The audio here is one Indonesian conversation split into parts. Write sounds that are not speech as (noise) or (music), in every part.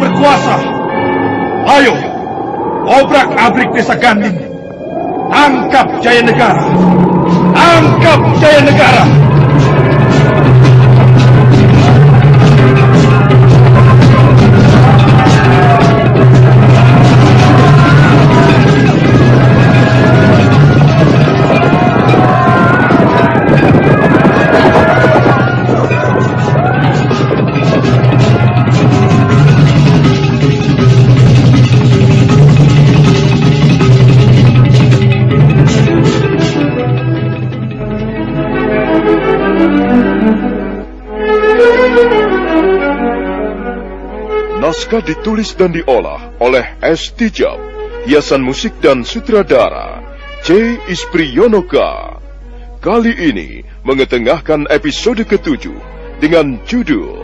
Berkuasa. Ayo, obrak-abrik desa Ganding. Angkap Jaya Negara. Angkap Jaya Negara. Naskah ditulis dan diolah oleh S. Tijab, hiasan musik dan sutradara C. Ispriyonoka. Kali ini mengetengahkan episode ketujuh dengan judul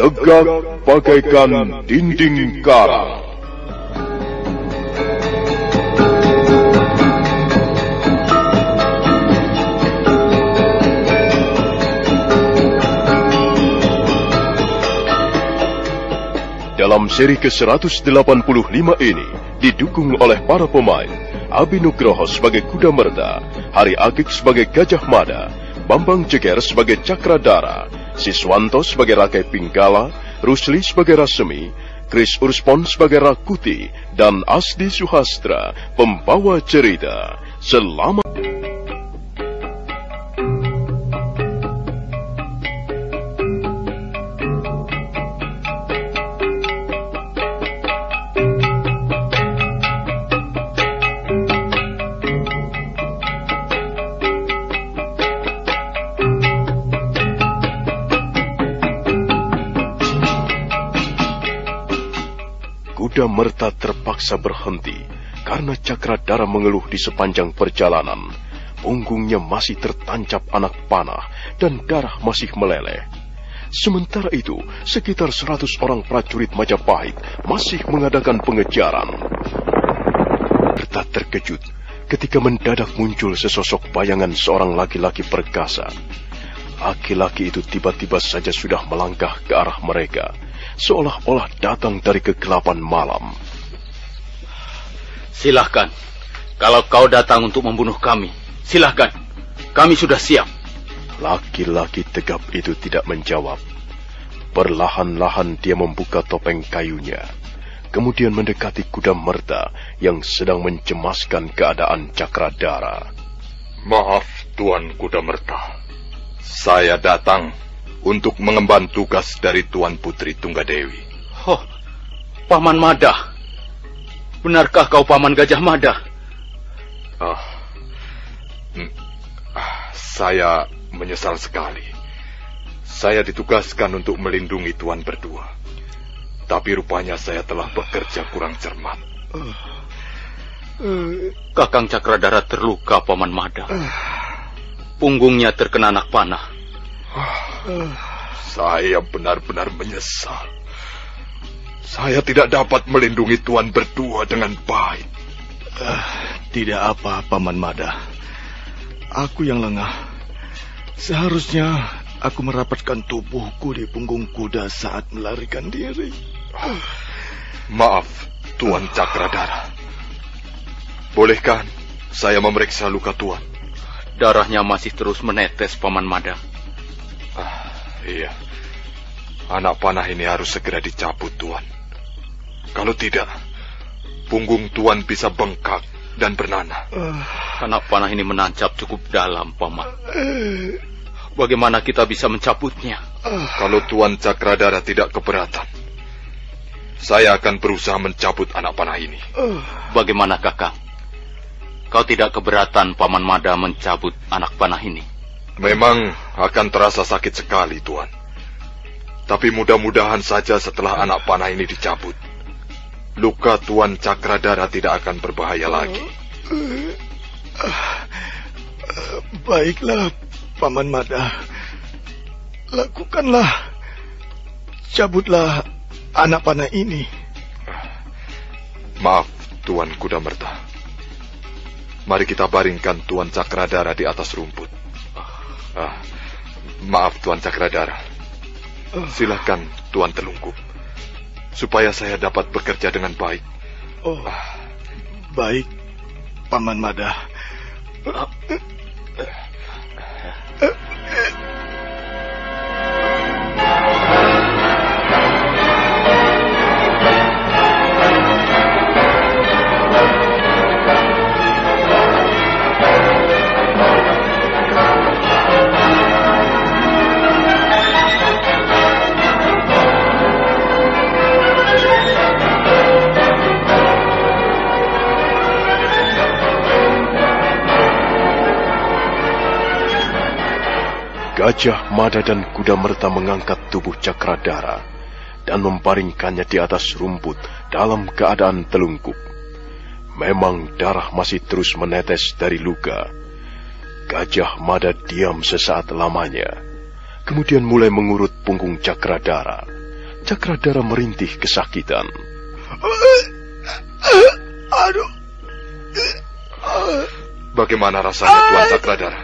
Tegak Bagaikan Dinding Karang. Dalam seri ke-185 ini didukung oleh para pemain Abi Nugroho sebagai Kuda Merta, Hari Agik sebagai Gajah Mada, Bambang Jeger sebagai Cakradara, Siswanto sebagai Rakai Pinggala, Rusli sebagai Rasemi, Chris Urspon sebagai Rakuti, dan Asdi Suhastra, pembawa cerita. Selamat Merta terpaksa berhenti karena Cakradara mengeluh di sepanjang perjalanan. Punggungnya masih tertancap anak panah dan darah masih meleleh. Sementara itu, sekitar seratus orang prajurit Majapahit masih mengadakan pengejaran. Merta terkejut ketika mendadak muncul sesosok bayangan seorang laki-laki perkasa. Laki-laki itu tiba-tiba saja sudah melangkah ke arah mereka seolah-olah datang dari kegelapan malam. Silahkan. Kalau kau datang untuk membunuh kami, silahkan. Kami sudah siap. Laki-laki tegap itu tidak menjawab. Perlahan-lahan dia membuka topeng kayunya. Kemudian mendekati kuda merta yang sedang mencemaskan keadaan Cakradara. Maaf, Tuan Kuda Merta. Saya datang untuk mengemban tugas dari Tuan Putri Tunggadewi. Oh, Paman Mada. Benarkah kau Paman Gajah Mada? Ah, Hmm. Ah, saya menyesal sekali. Saya ditugaskan untuk melindungi Tuan berdua. Tapi rupanya saya telah bekerja kurang cermat. Kakang Cakradara terluka, Paman Mada. Punggungnya terkena anak panah. Saya benar-benar menyesal. Saya tidak dapat melindungi Tuan berdua dengan baik. Tidak apa, Paman Mada. Aku yang lengah. Seharusnya aku merapatkan tubuhku di punggung kuda saat melarikan diri. Maaf, Tuan Cakradara. Bolehkah saya memeriksa luka Tuan? Darahnya masih terus menetes, Paman Mada. Ah, iya. Anak panah ini harus segera dicabut, Tuan. Kalau tidak, punggung Tuan bisa bengkak dan bernanah. Anak panah ini menancap cukup dalam, Paman. Bagaimana kita bisa mencabutnya? Kalau Tuan Cakradara tidak keberatan, saya akan berusaha mencabut anak panah ini. Bagaimana, Kakang? Kau tidak keberatan Paman Mada mencabut anak panah ini? Memang akan terasa sakit sekali, Tuan. Tapi mudah-mudahan saja setelah anak panah ini dicabut, luka Tuan Cakradara tidak akan berbahaya lagi. Baiklah, Paman Mada. Lakukanlah. Cabutlah anak panah ini. Maaf, Tuan Kuda Merta. Mari kita baringkan Tuan Cakradara di atas rumput. Ah, maaf, Tuan Cakradara. Silakan, Tuan Telungkup. Supaya saya dapat bekerja dengan baik. Oh, baik, Paman Mada. Gajah Mada dan Kuda Merta mengangkat tubuh Cakradara dan membaringkannya di atas rumput dalam keadaan telungkup. Memang darah masih terus menetes dari luka. Gajah Mada diam sesaat lamanya, kemudian mulai mengurut punggung Cakradara. Cakradara merintih kesakitan. Aduh, Bagaimana rasanya, Tuan Cakradara?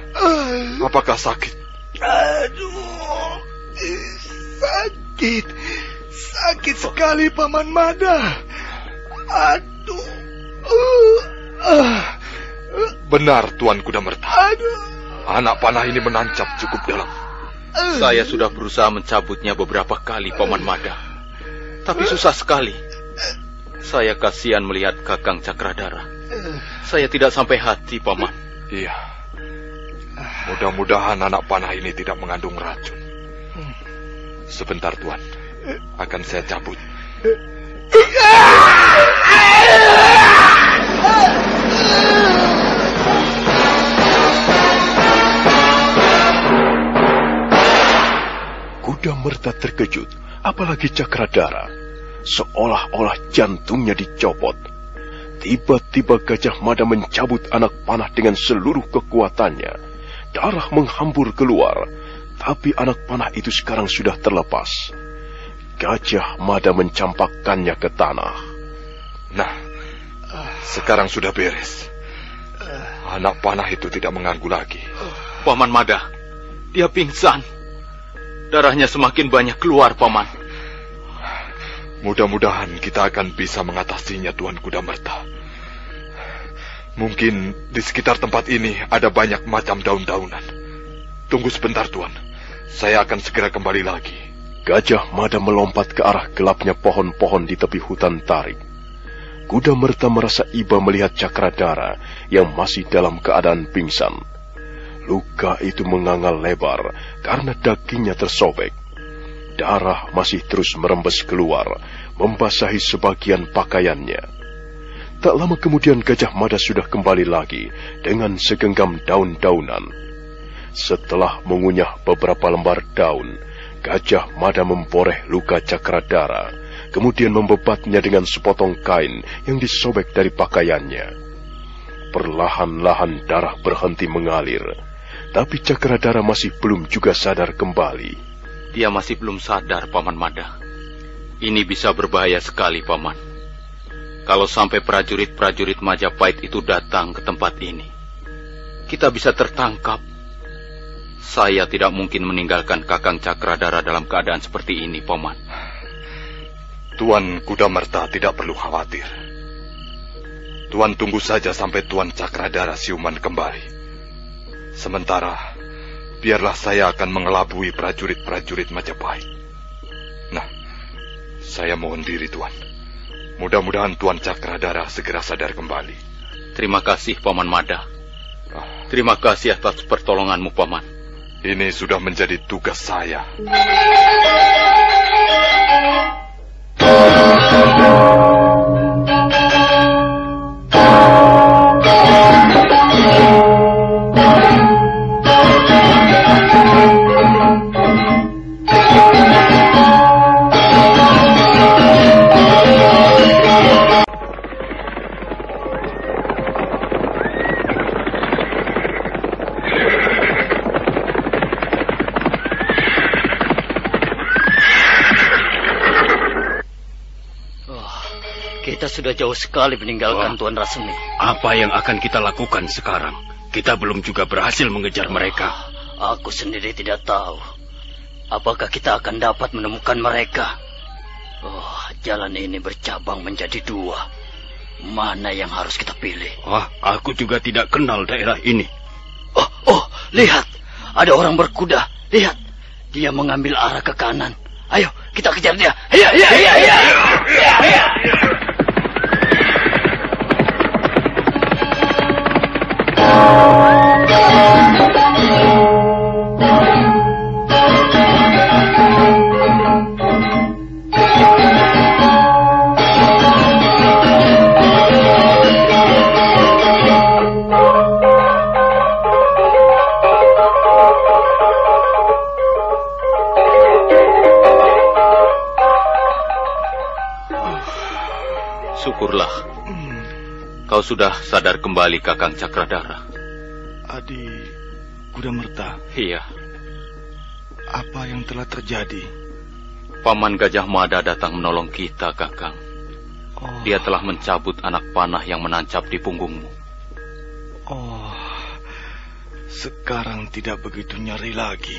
Apakah sakit? Aduh, sakit, sakit sekali Paman Mada. Aduh, uh, uh, Benar, Tuan Kuda Merta. aduh. Anak panah ini menancap cukup dalam. Saya sudah berusaha mencabutnya beberapa kali, Paman Mada. Tapi susah sekali. Saya kasihan melihat Kakang Cakradara. Saya tidak sampai hati, Paman. Iya. Mudah-mudahan anak panah ini tidak mengandung racun. Sebentar, Tuan. Akan saya cabut. Kuda Merta terkejut, apalagi Cakradara. Seolah-olah jantungnya dicopot. Tiba-tiba Gajah Mada mencabut anak panah dengan seluruh kekuatannya. Darah menghambur keluar, tapi anak panah itu sekarang sudah terlepas. Gajah Mada mencampakkannya ke tanah. Nah, sekarang sudah beres. Anak panah itu tidak mengganggu lagi. Paman Mada, dia pingsan. Darahnya semakin banyak keluar, Paman. Mudah-mudahan kita akan bisa mengatasinya, Tuan Kuda Merta. Mungkin di sekitar tempat ini ada banyak macam daun-daunan. Tunggu sebentar, Tuan. Saya akan segera kembali lagi. Gajah Mada melompat ke arah gelapnya pohon-pohon di tepi hutan tarik. Kuda Merta merasa iba melihat Cakradara yang masih dalam keadaan pingsan. Luka itu mengangal lebar karena dagingnya tersobek. Darah masih terus merembes keluar, membasahi sebagian pakaiannya. Tak lama kemudian Gajah Mada sudah kembali lagi dengan segenggam daun-daunan. Setelah mengunyah beberapa lembar daun, Gajah Mada memboreh luka Cakradara, kemudian membebatnya dengan sepotong kain yang disobek dari pakaiannya. Perlahan-lahan darah berhenti mengalir, tapi Cakradara masih belum juga sadar kembali. Dia masih belum sadar, Paman Mada. Ini bisa berbahaya sekali, Paman. Kalau sampai prajurit-prajurit Majapahit itu datang ke tempat ini, kita bisa tertangkap. Saya tidak mungkin meninggalkan Kakang Cakradara dalam keadaan seperti ini, Paman. Tuan Kuda Merta tidak perlu khawatir. Tuan tunggu saja sampai Tuan Cakradara siuman kembali. Sementara, biarlah saya akan mengelabui prajurit-prajurit Majapahit. Nah, saya mohon diri, Tuan. Mudah-mudahan Tuan Cakradara segera sadar kembali. Terima kasih, Paman Mada. Terima kasih atas pertolonganmu, Paman. Ini sudah menjadi tugas saya. Sudah jauh sekali meninggalkan oh. Tuan Rasemi. Apa yang akan kita lakukan sekarang? Kita belum juga berhasil mengejar oh, mereka. Aku sendiri tidak tahu. Apakah kita akan dapat menemukan mereka? Oh, jalan ini bercabang menjadi dua. Mana yang harus kita pilih? Wah, aku juga tidak kenal daerah ini. Oh, oh, lihat. Ada orang berkuda. Lihat. Dia mengambil arah ke kanan. Ayo, kita kejar dia. Iya, iya, iya, iya. Iya, iya. Kau sudah sadar kembali, Kakang Cakradara. Adi Kuda Merta. Iya. Apa yang telah terjadi? Paman Gajah Mada datang menolong kita, Kakang. Oh. Dia telah mencabut anak panah yang menancap di punggungmu. Oh, sekarang tidak begitu nyari lagi.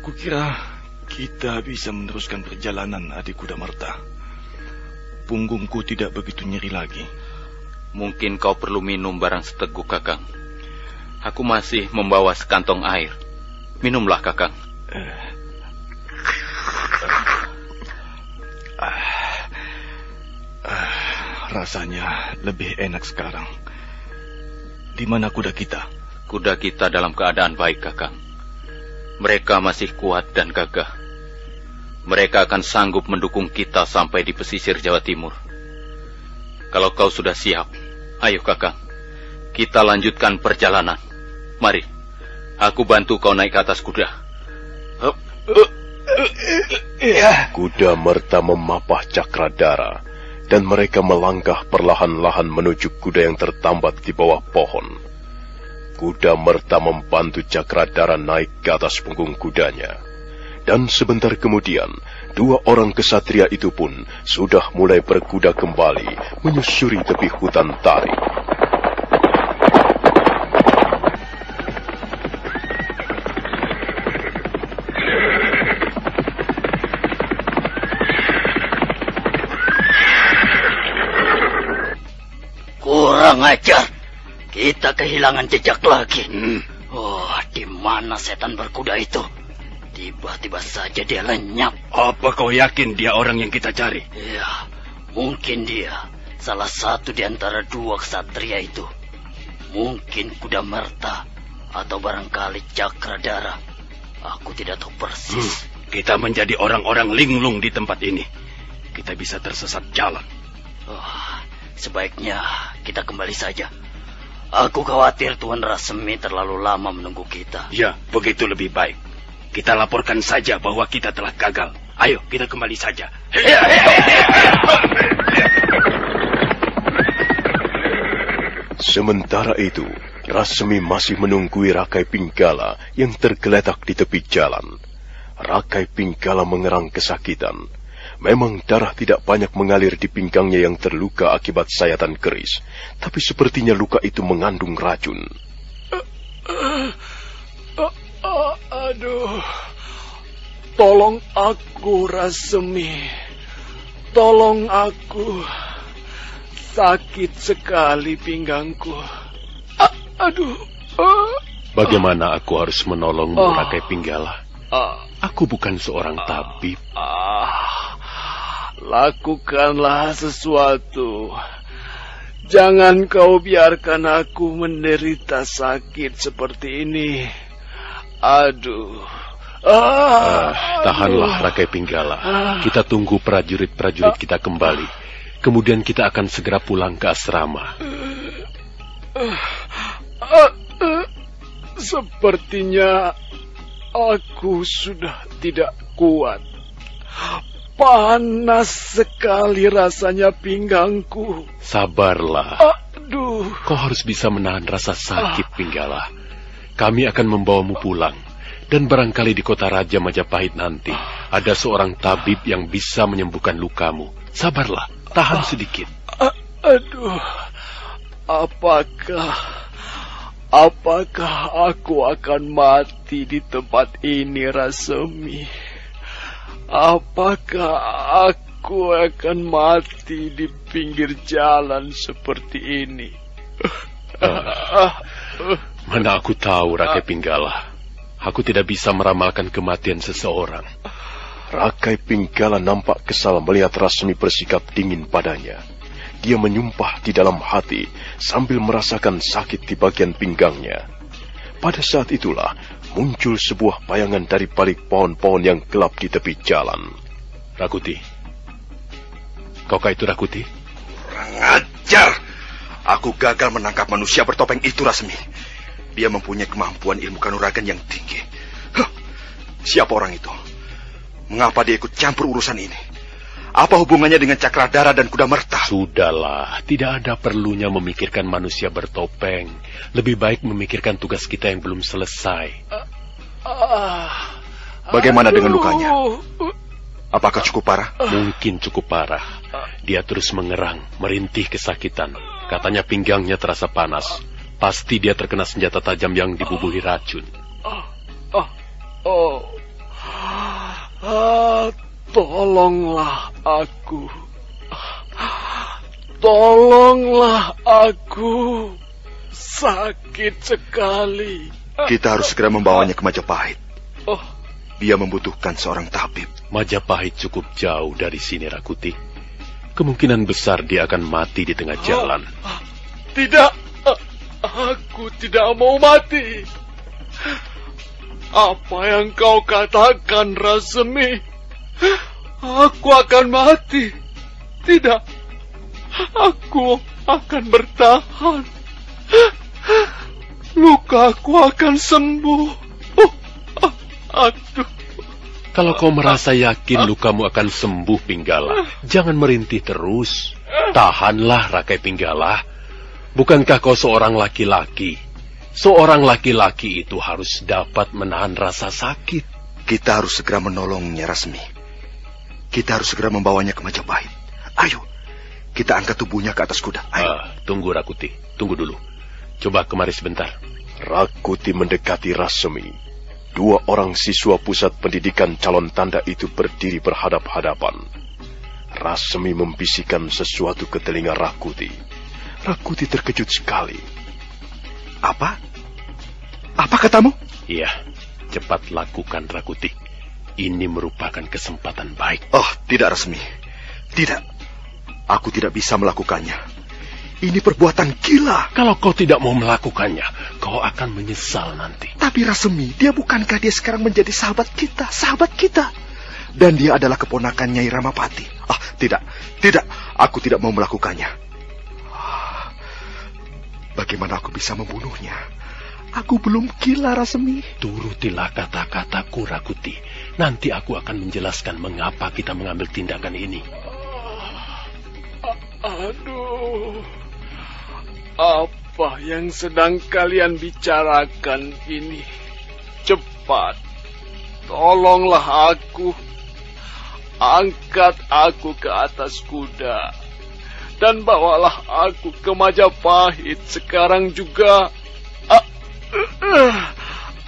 Kukira kita bisa meneruskan perjalanan adik kuda Merta. Punggungku tidak begitu nyeri lagi. Mungkin kau perlu minum barang seteguk, Kakang. Aku masih membawa sekantong air. Minumlah, Kakang. Uh, uh, rasanya lebih enak sekarang. Di mana kuda kita? Kuda kita dalam keadaan baik, Kakang. Mereka masih kuat dan gagah. Mereka akan sanggup mendukung kita sampai di pesisir Jawa Timur. Kalau kau sudah siap, Ayo kakak, kita lanjutkan perjalanan. Mari, aku bantu kau naik ke atas kuda. Kuda merta memapah cakradara, dan mereka melangkah perlahan-lahan menuju kuda yang tertambat di bawah pohon. Kuda merta membantu cakradara naik ke atas punggung kudanya. Dan sebentar kemudian, dua orang kesatria itu pun sudah mulai berkuda kembali menyusuri tepi hutan tarik. Kurang ajar. Kita kehilangan jejak lagi. Hmm. Oh, di mana setan berkuda itu? Tiba-tiba saja dia lenyap. Apa kau yakin dia orang yang kita cari? Ya, mungkin dia. Salah satu di antara dua kesatria itu. Mungkin kuda merta. Atau barangkali cakradara. Aku tidak tahu persis. Hmm, kita menjadi orang-orang linglung di tempat ini. Kita bisa tersesat jalan. Oh, Sebaiknya kita kembali saja. Aku khawatir Tuan Rasemi terlalu lama menunggu kita. Ya, begitu lebih baik. Kita laporkan saja bahwa kita telah gagal. Ayo, kita kembali saja. Sementara itu, Rasemi masih menunggui Rakai Pinggala yang tergeletak di tepi jalan. Rakai Pinggala mengerang kesakitan. Memang darah tidak banyak mengalir di pinggangnya yang terluka akibat sayatan keris, tapi sepertinya luka itu mengandung racun. Aduh, tolong aku Rasemi, tolong aku. Sakit sekali pinggangku. A- aduh. Bagaimana aku harus menolongmu, Oh. Rakai Pinggala? Aku bukan seorang tabib. ah. Lakukanlah sesuatu. Jangan kau biarkan aku menderita sakit seperti ini. Aduh. Ah, Ah, tahanlah. Rakai Pinggala. Ah. Kita tunggu prajurit-prajurit kita kembali. Kemudian kita akan segera pulang ke asrama. Ah, sepertinya aku sudah tidak kuat. Panas sekali rasanya pinggangku. Sabarlah. Aduh. Kau harus bisa menahan rasa sakit, Pinggala. Kami akan membawamu pulang. Dan barangkali di kota Raja Majapahit nanti ada seorang tabib yang bisa menyembuhkan lukamu. Sabarlah, tahan sedikit. Aduh. Apakah apakah aku akan mati di tempat ini, Rasemi? Apakah aku akan mati di pinggir jalan seperti ini? Mana aku tahu, Rakai Pinggala. Aku tidak bisa meramalkan kematian seseorang. Rakai Pinggala nampak kesal melihat Rasmi bersikap dingin padanya. Dia menyumpah di dalam hati sambil merasakan sakit di bagian pinggangnya. Pada saat itulah muncul sebuah bayangan dari balik pohon-pohon yang gelap di tepi jalan. Rakuti. Kaukah itu Rakuti? Kurang ajar. Aku gagal menangkap manusia bertopeng itu, Rasmi. Dia mempunyai kemampuan ilmu kanuragan yang tinggi. Huh, siapa orang itu? Mengapa dia ikut campur urusan ini? Apa hubungannya dengan Cakradara dan Kuda Merta? Sudahlah, tidak ada perlunya memikirkan manusia bertopeng. Lebih baik memikirkan tugas kita yang belum selesai. Ah, Bagaimana dengan lukanya? Apakah cukup parah? Mungkin cukup parah. Dia terus mengerang, merintih kesakitan. Katanya pinggangnya terasa panas. Pasti dia terkena senjata tajam yang dibubuhi racun. Oh, oh. Ah, tolonglah aku. Tolonglah aku. Sakit sekali. Kita harus segera membawanya ke Majapahit. Oh, Dia membutuhkan seorang tabib. Majapahit cukup jauh dari sini, Rakuti. Kemungkinan besar dia akan mati di tengah jalan. tidak. Aku tidak mau mati. Apa yang kau katakan, Rasemi? Aku akan mati. Tidak. Aku akan bertahan. Lukaku akan sembuh. Oh, aduh. Kalau kau merasa yakin lukamu akan sembuh, Pinggala, jangan merintih terus. Tahanlah, Rakai Pinggala. Bukankah kau seorang laki-laki? Seorang laki-laki itu harus dapat menahan rasa sakit. Kita harus segera menolongnya, Rasmi. Kita harus segera membawanya ke Majapahit. Ayo, kita angkat tubuhnya ke atas kuda. Ayo. Ah, tunggu, Rakuti. Tunggu dulu. Coba kemari sebentar. Rakuti mendekati Rasemi. Dua orang siswa pusat pendidikan calon tanda itu berdiri berhadap-hadapan. Rasemi membisikkan sesuatu ke telinga Rakuti. Rakuti terkejut sekali. Apa? Apa katamu? Iya, cepat lakukan, Rakuti. Ini merupakan kesempatan baik. Oh, tidak resmi. Tidak. Aku tidak bisa melakukannya. Ini perbuatan gila. Kalau kau tidak mau melakukannya, kau akan menyesal nanti. Tapi Rasemi, dia bukankah dia sekarang menjadi sahabat kita, sahabat kita? Dan dia adalah keponakan Nyai Ramapati. Ah, tidak, tidak. Aku tidak mau melakukannya. Bagaimana aku bisa membunuhnya? Aku belum gila, Rasemi. Turutilah kata-kataku, Rakuti. Nanti aku akan menjelaskan mengapa kita mengambil tindakan ini. Aduh, apa yang sedang kalian bicarakan ini? Cepat, tolonglah aku. Angkat aku ke atas kuda. Dan bawalah aku ke Majapahit sekarang juga.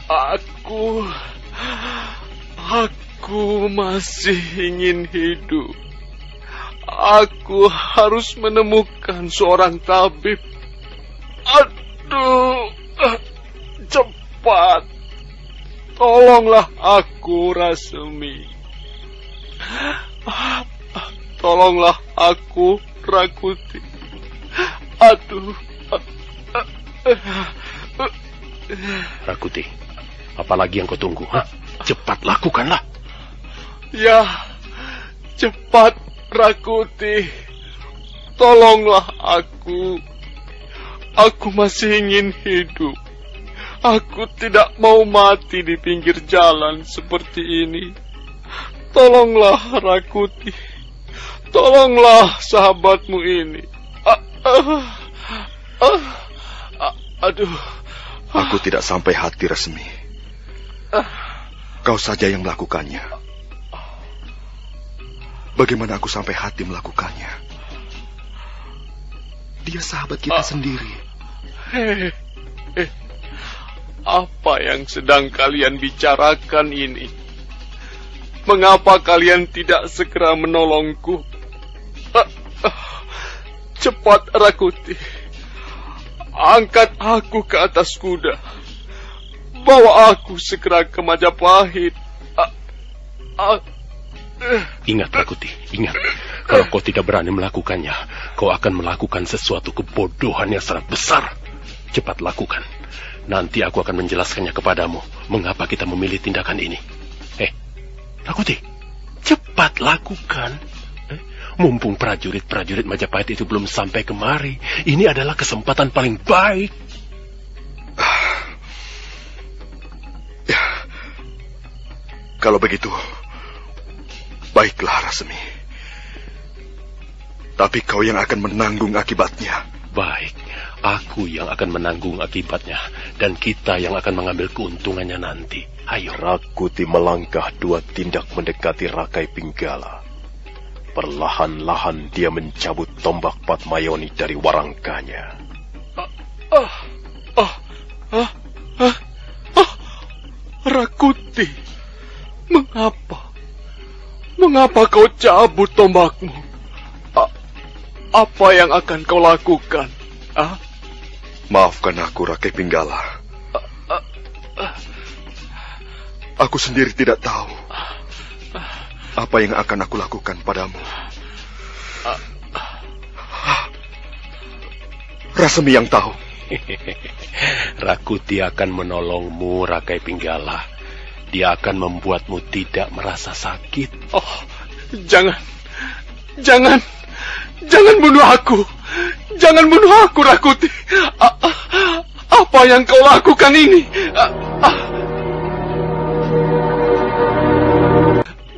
Aku... Aku masih ingin hidup. Aku harus menemukan seorang tabib. Aduh, cepat. Tolonglah aku, Rasemi. Tolonglah aku, Rakuti. Aduh. Rakuti, apalagi yang kau tunggu? Ha? Cepat lakukanlah. Ya, cepat Rakuti. Tolonglah aku. Aku masih ingin hidup. Aku tidak mau mati di pinggir jalan seperti ini. Tolonglah Rakuti. Tolonglah sahabatmu ini. Ah, ah, ah, ah, aduh. Aku tidak sampai hati resmi. Kau saja yang melakukannya. Bagaimana aku sampai hati melakukannya? Dia sahabat kita sendiri. Hei, eh, apa yang sedang kalian bicarakan ini? Mengapa kalian tidak segera menolongku? (sighs) Cepat, Rakuti. Angkat aku ke atas kuda. Bawa aku segera ke Majapahit. Ah, ah. Ingat, Rakuti, ingat. Kalau kau tidak berani melakukannya, kau akan melakukan sesuatu kebodohan yang sangat besar. Cepat lakukan. Nanti aku akan menjelaskannya kepadamu mengapa kita memilih tindakan ini. Eh, Rakuti, cepat lakukan. Mumpung prajurit-prajurit Majapahit itu belum sampai kemari, ini adalah kesempatan paling baik. (sighs) Kalau begitu, baiklah Rasemi. Tapi kau yang akan menanggung akibatnya. Baik, aku yang akan menanggung akibatnya dan kita yang akan mengambil keuntungannya nanti. Ayo. Rakuti melangkah dua tindak mendekati Rakai Pinggala. Perlahan-lahan dia mencabut tombak Patmayoni dari warangkanya. Ah, ah, ah, ah, ah, ah, Rakuti, mengapa? Mengapa kau cabut tombakmu? A- apa yang akan kau lakukan? Ah? Maafkan aku, Rakai Pinggala. Aku sendiri tidak tahu apa yang akan aku lakukan padamu. Rasemi yang tahu. (laughs) Rakuti akan menolongmu, Rakai Pinggala. Dia akan membuatmu tidak merasa sakit. Oh, jangan. Jangan. Jangan bunuh aku. Jangan bunuh aku, Rakuti. A- a- apa yang kau lakukan ini? A-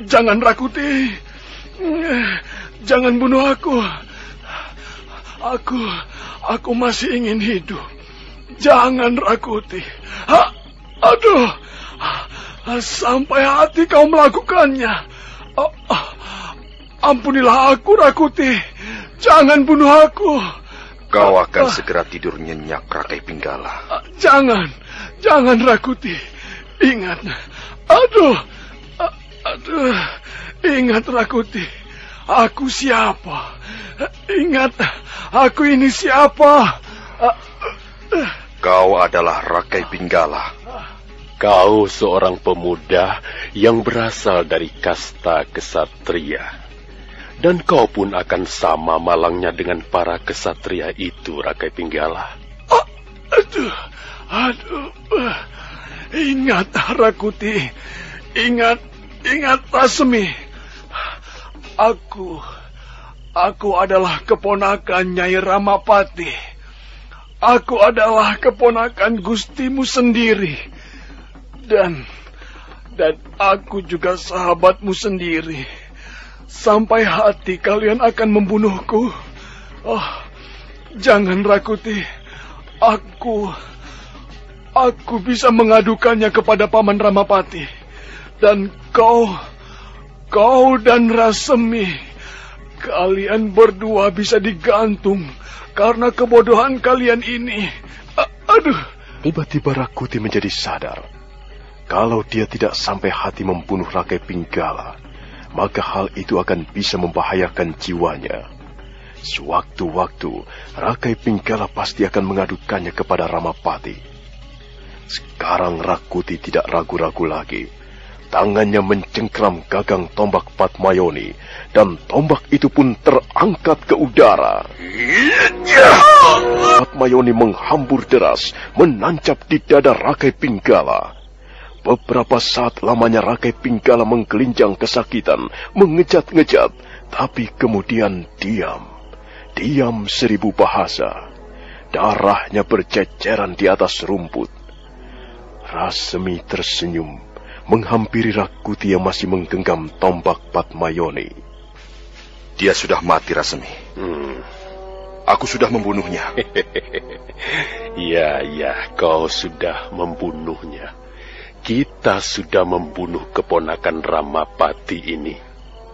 Jangan, Rakuti. Jangan bunuh aku. Aku, aku masih ingin hidup. Jangan, Rakuti. Ha, aduh, sampai hati kau melakukannya. Ampunilah aku, Rakuti. Jangan bunuh aku. Kau akan segera tidur nyenyak, Rakai Pinggala. Jangan, jangan, Rakuti. Ingat, aduh, aduh, ingat, Rakuti. Aku siapa? Ingat, aku ini siapa? Kau adalah Rakai Pinggala. Kau seorang pemuda yang berasal dari kasta kesatria. Dan kau pun akan sama malangnya dengan para kesatria itu, Rakai Pinggala. Aduh, aduh. Ingat, Rakuti. Ingat, ingat, Rasmi. Aku, aku adalah keponakan Nyai Ramapati. Aku adalah keponakan Gustimu sendiri. Dan dan aku juga sahabatmu sendiri. Sampai hati kalian akan membunuhku. Oh, jangan Rakuti. Aku aku bisa mengadukannya kepada paman Ramapati. Dan kau kau dan Rasemi kalian berdua bisa digantung karena kebodohan kalian ini. A aduh. Tiba-tiba Rakuti menjadi sadar. Kalau dia tidak sampai hati membunuh Rakai Pinggala, maka hal itu akan bisa membahayakan jiwanya. Sewaktu-waktu, Rakai Pinggala pasti akan mengadukannya kepada Ramapati. Sekarang Rakuti tidak ragu-ragu lagi. Tangannya mencengkram gagang tombak Patmayoni, dan tombak itu pun terangkat ke udara. Patmayoni menghambur deras, menancap di dada Rakai Pinggala. Beberapa saat lamanya Rakai Pinggala menggelinjang kesakitan, mengejat-ngejat, tapi kemudian diam. Diam seribu bahasa. Darahnya berceceran di atas rumput. Rasemi tersenyum menghampiri Rakuti yang masih menggenggam tombak Patmayoni. Dia sudah mati, Rasemi. Hmm. Aku sudah membunuhnya. (laughs) Ya, ya, kau sudah membunuhnya. Kita sudah membunuh keponakan Ramapati ini.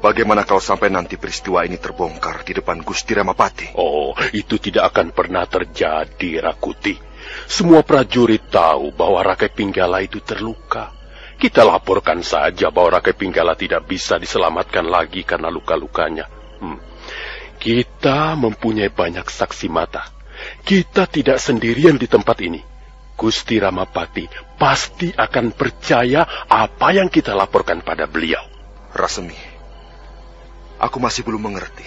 Bagaimana kau sampai nanti peristiwa ini terbongkar di depan Gusti Ramapati? Oh, itu tidak akan pernah terjadi, Rakuti. Semua prajurit tahu bahwa Rakai Pinggala itu terluka. Kita laporkan saja bahwa Rakai Pinggala tidak bisa diselamatkan lagi karena luka-lukanya. Hmm. Kita mempunyai banyak saksi mata. Kita tidak sendirian di tempat ini. Gusti Ramapati pasti akan percaya apa yang kita laporkan pada beliau. Rasemi, aku masih belum mengerti.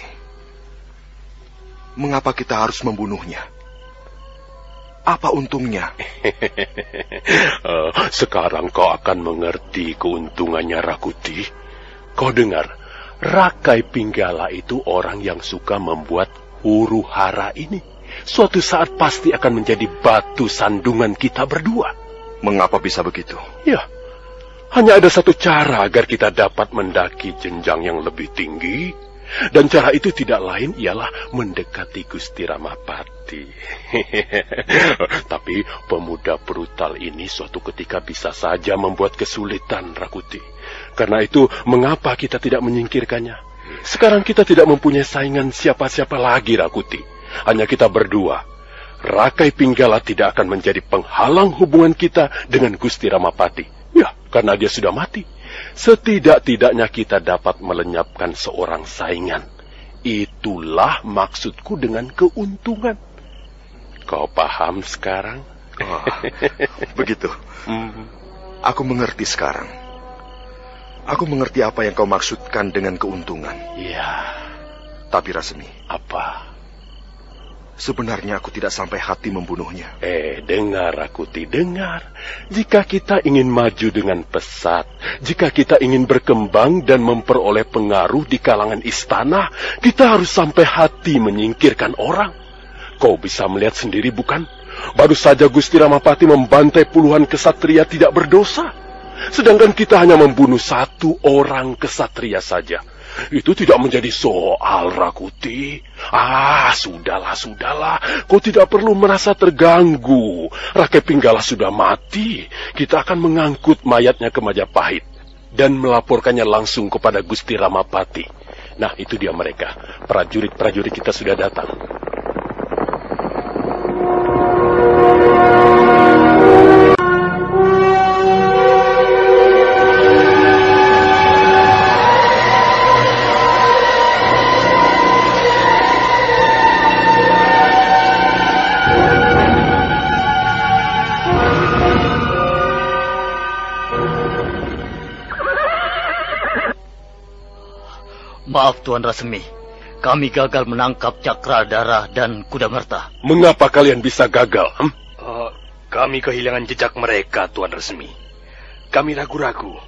Mengapa kita harus membunuhnya? Apa untungnya? uh, (laughs) sekarang kau akan mengerti keuntungannya Rakuti. Kau dengar, Rakai Pinggala itu orang yang suka membuat huru hara ini. Suatu saat pasti akan menjadi batu sandungan kita berdua. Mengapa bisa begitu? Ya, hanya ada satu cara agar kita dapat mendaki jenjang yang lebih tinggi. Dan cara itu tidak lain ialah mendekati Gusti Ramapati. (laughs) Tapi pemuda brutal ini suatu ketika bisa saja membuat kesulitan Rakuti. Karena itu, mengapa kita tidak menyingkirkannya? Sekarang kita tidak mempunyai saingan siapa-siapa lagi Rakuti. Hanya kita berdua. Rakai Pinggala tidak akan menjadi penghalang hubungan kita dengan Gusti Ramapati. Ya, karena dia sudah mati. Setidak-tidaknya kita dapat melenyapkan seorang saingan. Itulah maksudku dengan keuntungan. Kau paham sekarang? Oh, begitu. Hmm. Aku mengerti sekarang. Aku mengerti apa yang kau maksudkan dengan keuntungan. Ya. Tapi Rasmi. Apa? Sebenarnya aku tidak sampai hati membunuhnya. Eh, dengar Rakuti, dengar. Jika kita ingin maju dengan pesat, jika kita ingin berkembang dan memperoleh pengaruh di kalangan istana, kita harus sampai hati menyingkirkan orang. Kau bisa melihat sendiri bukan? Baru saja Gusti Ramapati membantai puluhan kesatria tidak berdosa. Sedangkan kita hanya membunuh satu orang kesatria saja. Itu tidak menjadi soal, Rakuti. Ah, sudahlah, sudahlah. Kau tidak perlu merasa terganggu. Rakyat Pinggala sudah mati. Kita akan mengangkut mayatnya ke Majapahit. Dan melaporkannya langsung kepada Gusti Ramapati. Nah, itu dia mereka. Prajurit-prajurit kita sudah datang. Maaf Tuan Rasemi, kami gagal menangkap Cakradara dan Kuda Merta. Mengapa kalian bisa gagal? Hmm? Uh, kami kehilangan jejak mereka, Tuan Resmi. Kami ragu-ragu.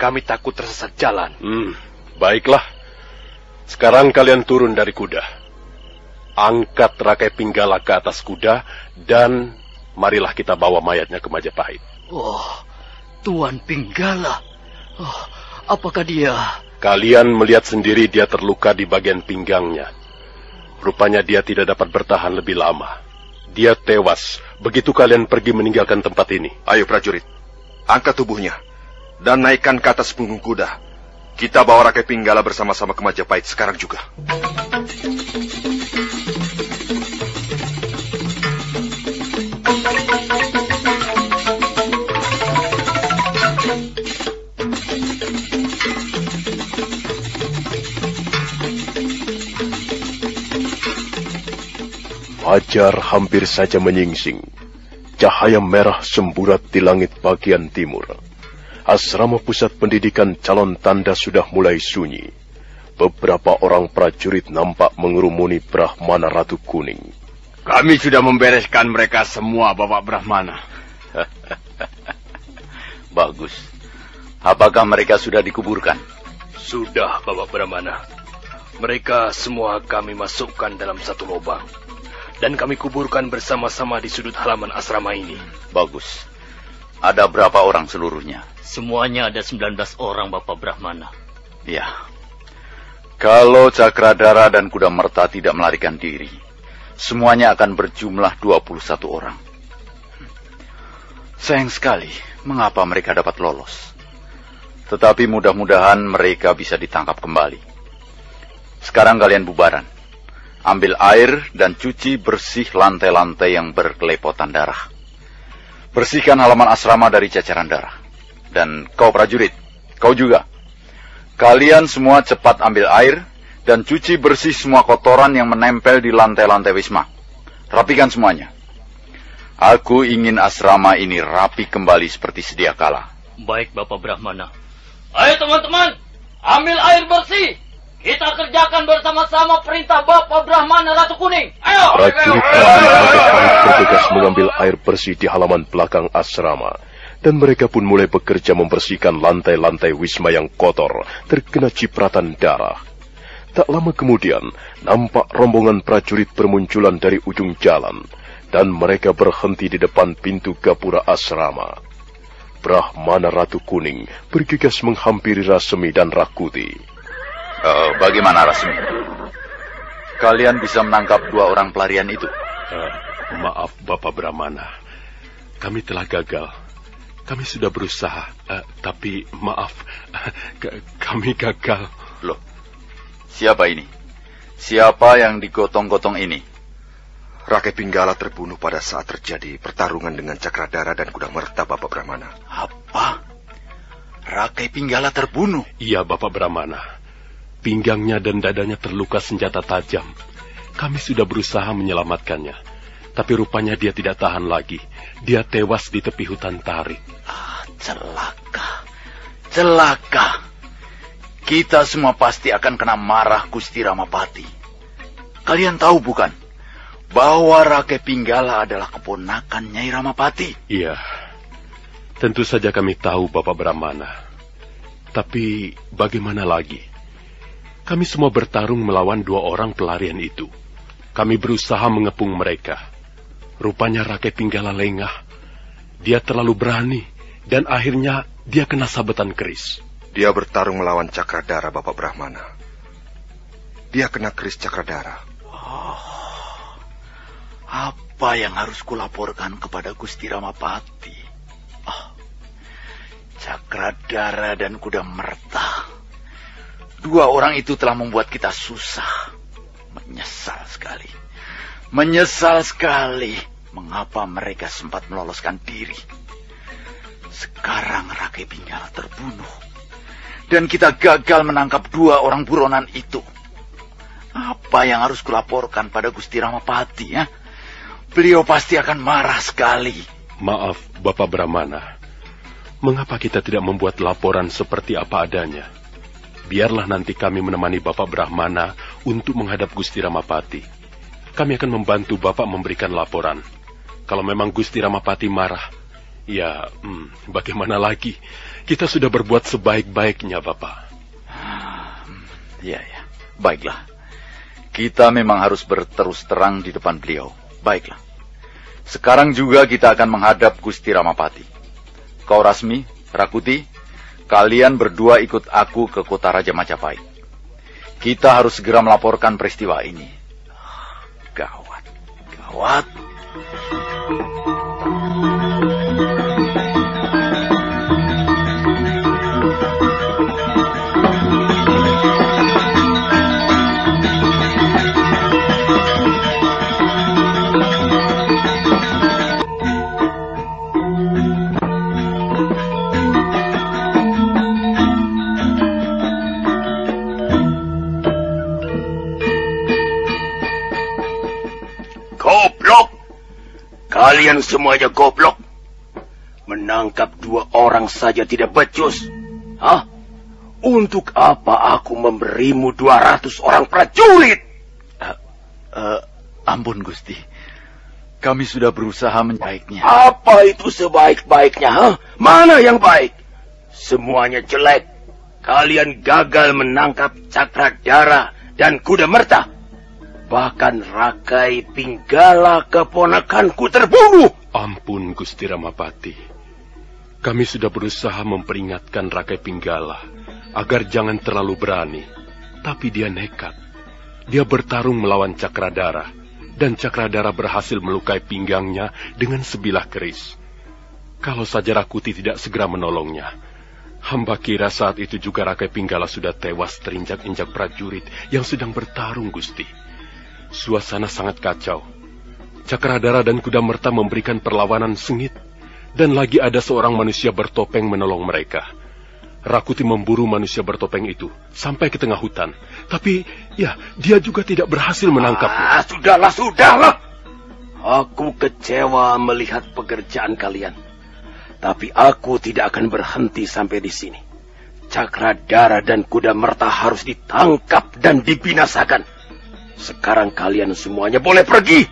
Kami takut tersesat jalan. Hmm, baiklah. Sekarang kalian turun dari kuda. angkat Rakai Pinggala ke atas kuda dan marilah kita bawa mayatnya ke Majapahit. Oh, Tuan Pinggala. Oh, apakah dia? Kalian melihat sendiri dia terluka di bagian pinggangnya. Rupanya dia tidak dapat bertahan lebih lama. Dia tewas begitu kalian pergi meninggalkan tempat ini. Ayo prajurit, angkat tubuhnya dan naikkan ke atas punggung kuda. Kita bawa Rakai Pinggala bersama-sama ke Majapahit sekarang juga. Fajar hampir saja menyingsing. Cahaya merah semburat di langit bagian timur. Asrama pusat pendidikan calon tanda sudah mulai sunyi. Beberapa orang prajurit nampak mengerumuni Brahmana Ratu Kuning. Kami sudah membereskan mereka semua, Bapak Brahmana. (laughs) Bagus. Apakah mereka sudah dikuburkan? Sudah, Bapak Brahmana. Mereka semua kami masukkan dalam satu lubang dan kami kuburkan bersama-sama di sudut halaman asrama ini. Bagus. Ada berapa orang seluruhnya? Semuanya ada 19 orang, Bapak Brahmana. Ya. Kalau Cakradara dan Kuda Merta tidak melarikan diri, semuanya akan berjumlah 21 orang. Sayang sekali, mengapa mereka dapat lolos. Tetapi mudah-mudahan mereka bisa ditangkap kembali. Sekarang kalian bubaran. Ambil air dan cuci bersih lantai-lantai yang berkelepotan darah. Bersihkan halaman asrama dari cacaran darah. Dan kau prajurit, kau juga. Kalian semua cepat ambil air dan cuci bersih semua kotoran yang menempel di lantai-lantai wisma. Rapikan semuanya. Aku ingin asrama ini rapi kembali seperti sedia kala. Baik, Bapak Brahmana. Ayo teman-teman, ambil air bersih. Kita kerjakan bersama-sama perintah Bapak Brahmana Ratu Kuning. Ayo! Prajurit prajurit bertugas mengambil air bersih di halaman belakang asrama. Dan mereka pun mulai bekerja membersihkan lantai-lantai wisma yang kotor, terkena cipratan darah. Tak lama kemudian, nampak rombongan prajurit bermunculan dari ujung jalan, dan mereka berhenti di depan pintu gapura asrama. Brahmana Ratu Kuning bergegas menghampiri Rasemi dan Rakuti. Uh, bagaimana Rasmi? Kalian bisa menangkap dua orang pelarian itu? Uh, maaf Bapak Brahmana, kami telah gagal. Kami sudah berusaha, uh, tapi maaf, (laughs) kami gagal. Loh, siapa ini? Siapa yang digotong-gotong ini? Rakyat Pinggala terbunuh pada saat terjadi pertarungan dengan Cakradara dan Kuda Merta, Bapak Brahmana. Apa? Rakai Pinggala terbunuh? Iya, Bapak Brahmana. Pinggangnya dan dadanya terluka senjata tajam. Kami sudah berusaha menyelamatkannya. Tapi rupanya dia tidak tahan lagi. Dia tewas di tepi hutan tarik. Ah, celaka. Celaka. Kita semua pasti akan kena marah Gusti Ramapati. Kalian tahu bukan? Bahwa Rake Pinggala adalah keponakan Nyai Ramapati. Iya. Tentu saja kami tahu Bapak Brahmana. Tapi bagaimana lagi? Kami semua bertarung melawan dua orang pelarian itu. Kami berusaha mengepung mereka. Rupanya rakyat Pinggala lengah. Dia terlalu berani, dan akhirnya dia kena sabetan keris. Dia bertarung melawan Cakradara, Bapak Brahmana. Dia kena keris Cakradara. Oh, apa yang harus kulaporkan kepada Gusti Ramapati? Oh, Cakradara dan Kuda Merta Dua orang itu telah membuat kita susah. Menyesal sekali. Menyesal sekali mengapa mereka sempat meloloskan diri. Sekarang Rakai Pinggala terbunuh. Dan kita gagal menangkap dua orang buronan itu. Apa yang harus kulaporkan pada Gusti Ramapati ya? Beliau pasti akan marah sekali. Maaf, Bapak Brahmana. Mengapa kita tidak membuat laporan seperti apa adanya? Biarlah nanti kami menemani Bapak Brahmana untuk menghadap Gusti Ramapati. Kami akan membantu Bapak memberikan laporan. Kalau memang Gusti Ramapati marah, ya hmm, bagaimana lagi? Kita sudah berbuat sebaik-baiknya, Bapak. Ya, ya. Baiklah. Kita memang harus berterus terang di depan beliau. Baiklah. Sekarang juga kita akan menghadap Gusti Ramapati. Kau Rasmi, Rakuti, kalian berdua ikut aku ke kota Raja Majapahit. Kita harus segera melaporkan peristiwa ini. Gawat, gawat. Goblok! Kalian semuanya goblok. Menangkap dua orang saja tidak becus. Hah? Untuk apa aku memberimu 200 orang prajurit? Uh, ampun Gusti. Kami sudah berusaha menbaiknya. Apa itu sebaik-baiknya? Hah? Mana yang baik? Semuanya jelek. Kalian gagal menangkap Cakradara dan Kuda Merta. Bahkan Rakai Pinggala keponakanku terbunuh. Ampun Gusti Ramapati. Kami sudah berusaha memperingatkan Rakai Pinggala agar jangan terlalu berani. Tapi dia nekat. Dia bertarung melawan Cakradara. Dan Cakradara berhasil melukai pinggangnya dengan sebilah keris. Kalau saja Rakuti tidak segera menolongnya, hamba kira saat itu juga Rakai Pinggala sudah tewas terinjak-injak prajurit yang sedang bertarung, Gusti. Suasana sangat kacau. Cakradara dan Kuda Merta memberikan perlawanan sengit, dan lagi ada seorang manusia bertopeng menolong mereka. Rakuti memburu manusia bertopeng itu sampai ke tengah hutan, tapi ya dia juga tidak berhasil menangkapnya. Ah, sudahlah, sudahlah. Aku kecewa melihat pekerjaan kalian. Tapi aku tidak akan berhenti sampai di sini. Cakradara dan Kuda Merta harus ditangkap dan dibinasakan. Sekarang kalian semuanya boleh pergi.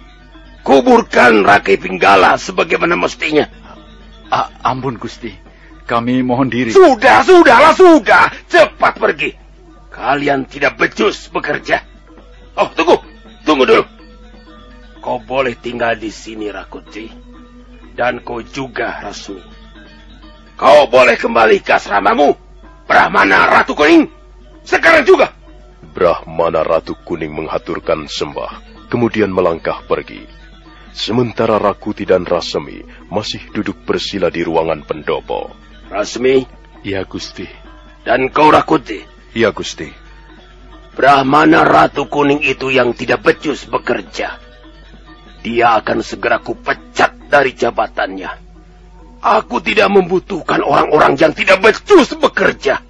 Kuburkan Rakai Pinggala sebagaimana mestinya. Ah, ampun Gusti. Kami mohon diri. Sudah, sudahlah, sudah. Cepat pergi. Kalian tidak becus bekerja. Oh, tunggu. Tunggu dulu. Kau boleh tinggal di sini, Rakuti. Dan kau juga, Rasmi. Kau boleh kembali ke asramamu. Brahmana Ratu Kuning. Sekarang juga. Brahmana Ratu Kuning menghaturkan sembah, kemudian melangkah pergi. Sementara Rakuti dan Rasemi masih duduk bersila di ruangan pendopo. Rasmi. Ya, Gusti. Dan kau Rakuti. Ya, Gusti. Brahmana Ratu Kuning itu yang tidak becus bekerja. Dia akan segera kupecat dari jabatannya. Aku tidak membutuhkan orang-orang yang tidak becus bekerja.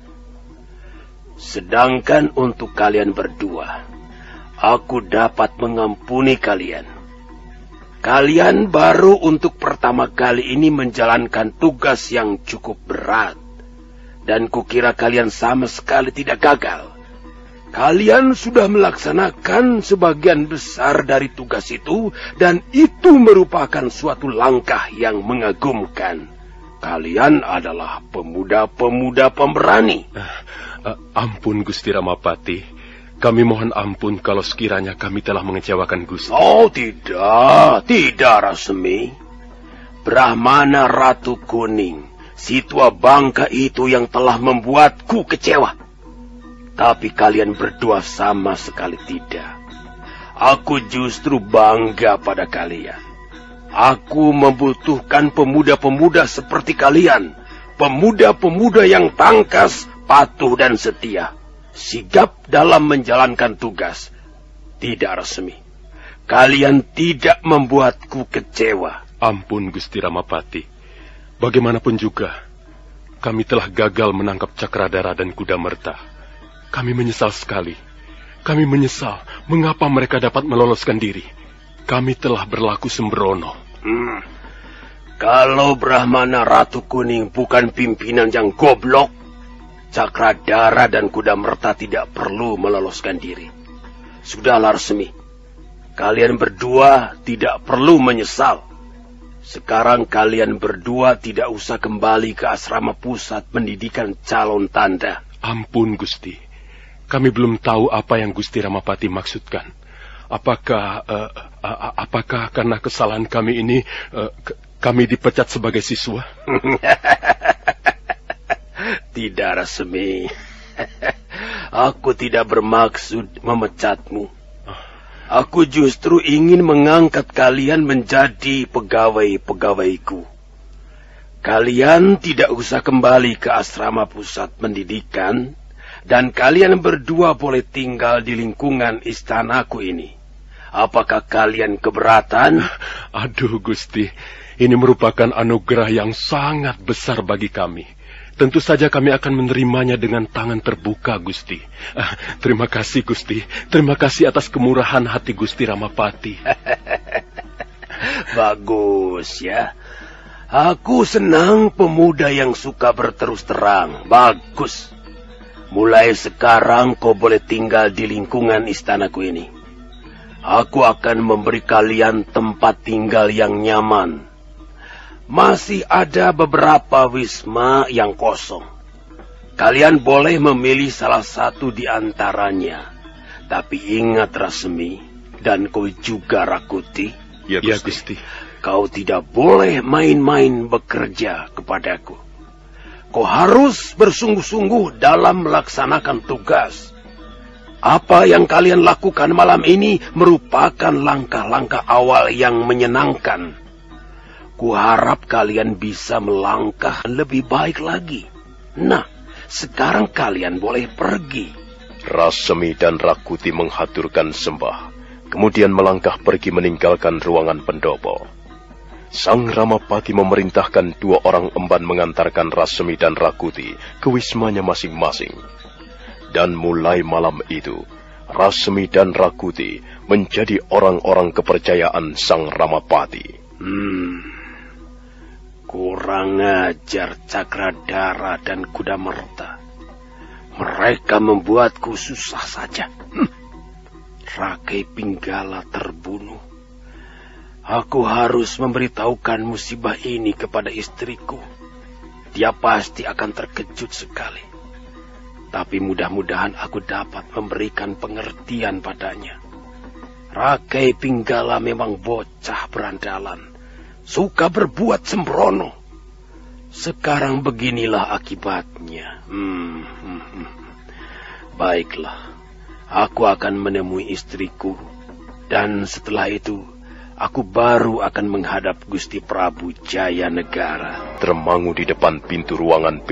Sedangkan untuk kalian berdua, aku dapat mengampuni kalian. Kalian baru untuk pertama kali ini menjalankan tugas yang cukup berat. Dan kukira kalian sama sekali tidak gagal. Kalian sudah melaksanakan sebagian besar dari tugas itu dan itu merupakan suatu langkah yang mengagumkan. Kalian adalah pemuda-pemuda pemberani. Uh, uh, ampun Gusti Ramapati. Kami mohon ampun kalau sekiranya kami telah mengecewakan Gusti. Oh tidak, tidak Rasmi. Brahmana Ratu Kuning, si tua bangka itu yang telah membuatku kecewa. Tapi kalian berdua sama sekali tidak. Aku justru bangga pada kalian. Aku membutuhkan pemuda-pemuda seperti kalian. Pemuda-pemuda yang tangkas, patuh dan setia. Sigap dalam menjalankan tugas. Tidak resmi. Kalian tidak membuatku kecewa. Ampun Gusti Ramapati. Bagaimanapun juga, kami telah gagal menangkap Cakradara dan Kuda Merta. Kami menyesal sekali. Kami menyesal mengapa mereka dapat meloloskan diri. Kami telah berlaku sembrono. Hmm. Kalau Brahmana Ratu Kuning bukan pimpinan yang goblok, Cakradara dan Kuda Merta tidak perlu meloloskan diri. Sudahlah resmi. Kalian berdua tidak perlu menyesal. Sekarang kalian berdua tidak usah kembali ke asrama pusat pendidikan calon tanda. Ampun, Gusti. Kami belum tahu apa yang Gusti Ramapati maksudkan. Apakah uh, apakah karena kesalahan kami ini uh, kami dipecat sebagai siswa? (laughs) tidak, Rasmi. (laughs) Aku tidak bermaksud memecatmu. Aku justru ingin mengangkat kalian menjadi pegawai-pegawaiku. Kalian tidak usah kembali ke asrama pusat pendidikan, dan kalian berdua boleh tinggal di lingkungan istanaku ini. Apakah kalian keberatan? Aduh, Gusti, ini merupakan anugerah yang sangat besar bagi kami. Tentu saja kami akan menerimanya dengan tangan terbuka, Gusti. Ah, terima kasih, Gusti. Terima kasih atas kemurahan hati Gusti Ramapati. (laughs) Bagus ya. Aku senang pemuda yang suka berterus terang. Bagus. Mulai sekarang kau boleh tinggal di lingkungan istanaku ini. Aku akan memberi kalian tempat tinggal yang nyaman masih ada beberapa wisma yang kosong. Kalian boleh memilih salah satu di antaranya. Tapi ingat Rasmi dan kau juga Rakuti. Ya, ya Gusti. Kau tidak boleh main-main bekerja kepadaku. Kau harus bersungguh-sungguh dalam melaksanakan tugas. Apa yang kalian lakukan malam ini merupakan langkah-langkah awal yang menyenangkan Kuharap kalian bisa melangkah lebih baik lagi. Nah, sekarang kalian boleh pergi. Rasemi dan Rakuti menghaturkan sembah, kemudian melangkah pergi meninggalkan ruangan pendopo. Sang Ramapati memerintahkan dua orang emban mengantarkan Rasemi dan Rakuti ke wismanya masing-masing. Dan mulai malam itu, Rasemi dan Rakuti menjadi orang-orang kepercayaan Sang Ramapati. Hmm, Kurang ajar Cakradara dan Kuda Merta. Mereka membuatku susah saja. Hm. Rakai Pinggala terbunuh. Aku harus memberitahukan musibah ini kepada istriku. Dia pasti akan terkejut sekali. Tapi mudah-mudahan aku dapat memberikan pengertian padanya. Rakai Pinggala memang bocah berandalan suka berbuat sembrono. Sekarang beginilah akibatnya. Hmm, hmm, hmm. Baiklah, aku akan menemui istriku, dan setelah itu aku baru akan menghadap Gusti Prabu Jaya Negara. Termangu di depan pintu ruangan.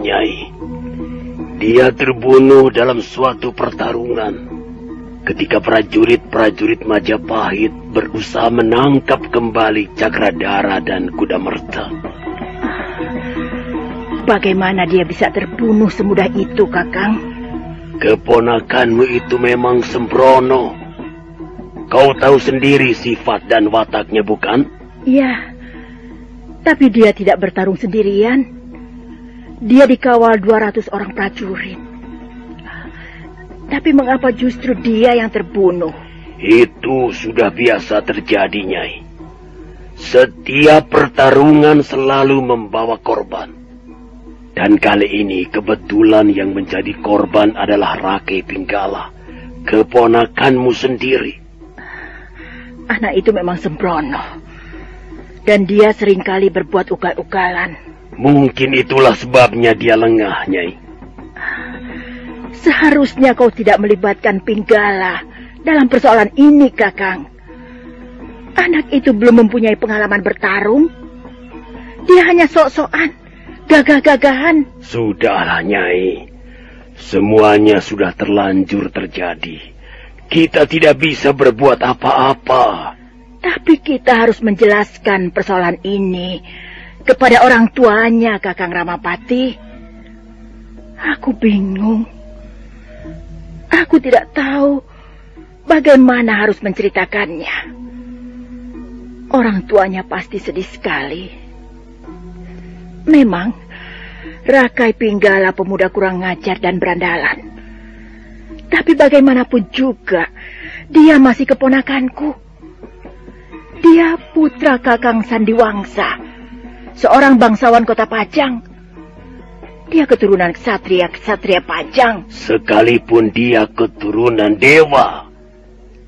Iya. Dia terbunuh dalam suatu pertarungan. Ketika prajurit-prajurit Majapahit berusaha menangkap kembali Cakradara dan Kuda Merta. Bagaimana dia bisa terbunuh semudah itu, Kakang? Keponakanmu itu memang sembrono. Kau tahu sendiri sifat dan wataknya, bukan? Iya. Tapi dia tidak bertarung sendirian. Dia dikawal 200 orang prajurit. Tapi mengapa justru dia yang terbunuh? Itu sudah biasa terjadi, Nyai. Setiap pertarungan selalu membawa korban. Dan kali ini kebetulan yang menjadi korban adalah Rake Pinggala, keponakanmu sendiri. Anak itu memang sembrono. Dan dia sering kali berbuat ugal-ugalan. Mungkin itulah sebabnya dia lengah, Nyai. Seharusnya kau tidak melibatkan Pinggala dalam persoalan ini, Kakang. Anak itu belum mempunyai pengalaman bertarung. Dia hanya sok-sokan, gagah-gagahan. Sudahlah, Nyai. Semuanya sudah terlanjur terjadi. Kita tidak bisa berbuat apa-apa. Tapi kita harus menjelaskan persoalan ini kepada orang tuanya Kakang Ramapati. Aku bingung. Tidak tahu bagaimana harus menceritakannya. Orang tuanya pasti sedih sekali. Memang, Rakai Pinggala pemuda kurang ngajar dan berandalan. Tapi bagaimanapun juga, dia masih keponakanku. Dia putra Kakang Sandiwangsa, seorang bangsawan kota Pajang. Dia keturunan ksatria-ksatria Pajang. Sekalipun dia keturunan dewa.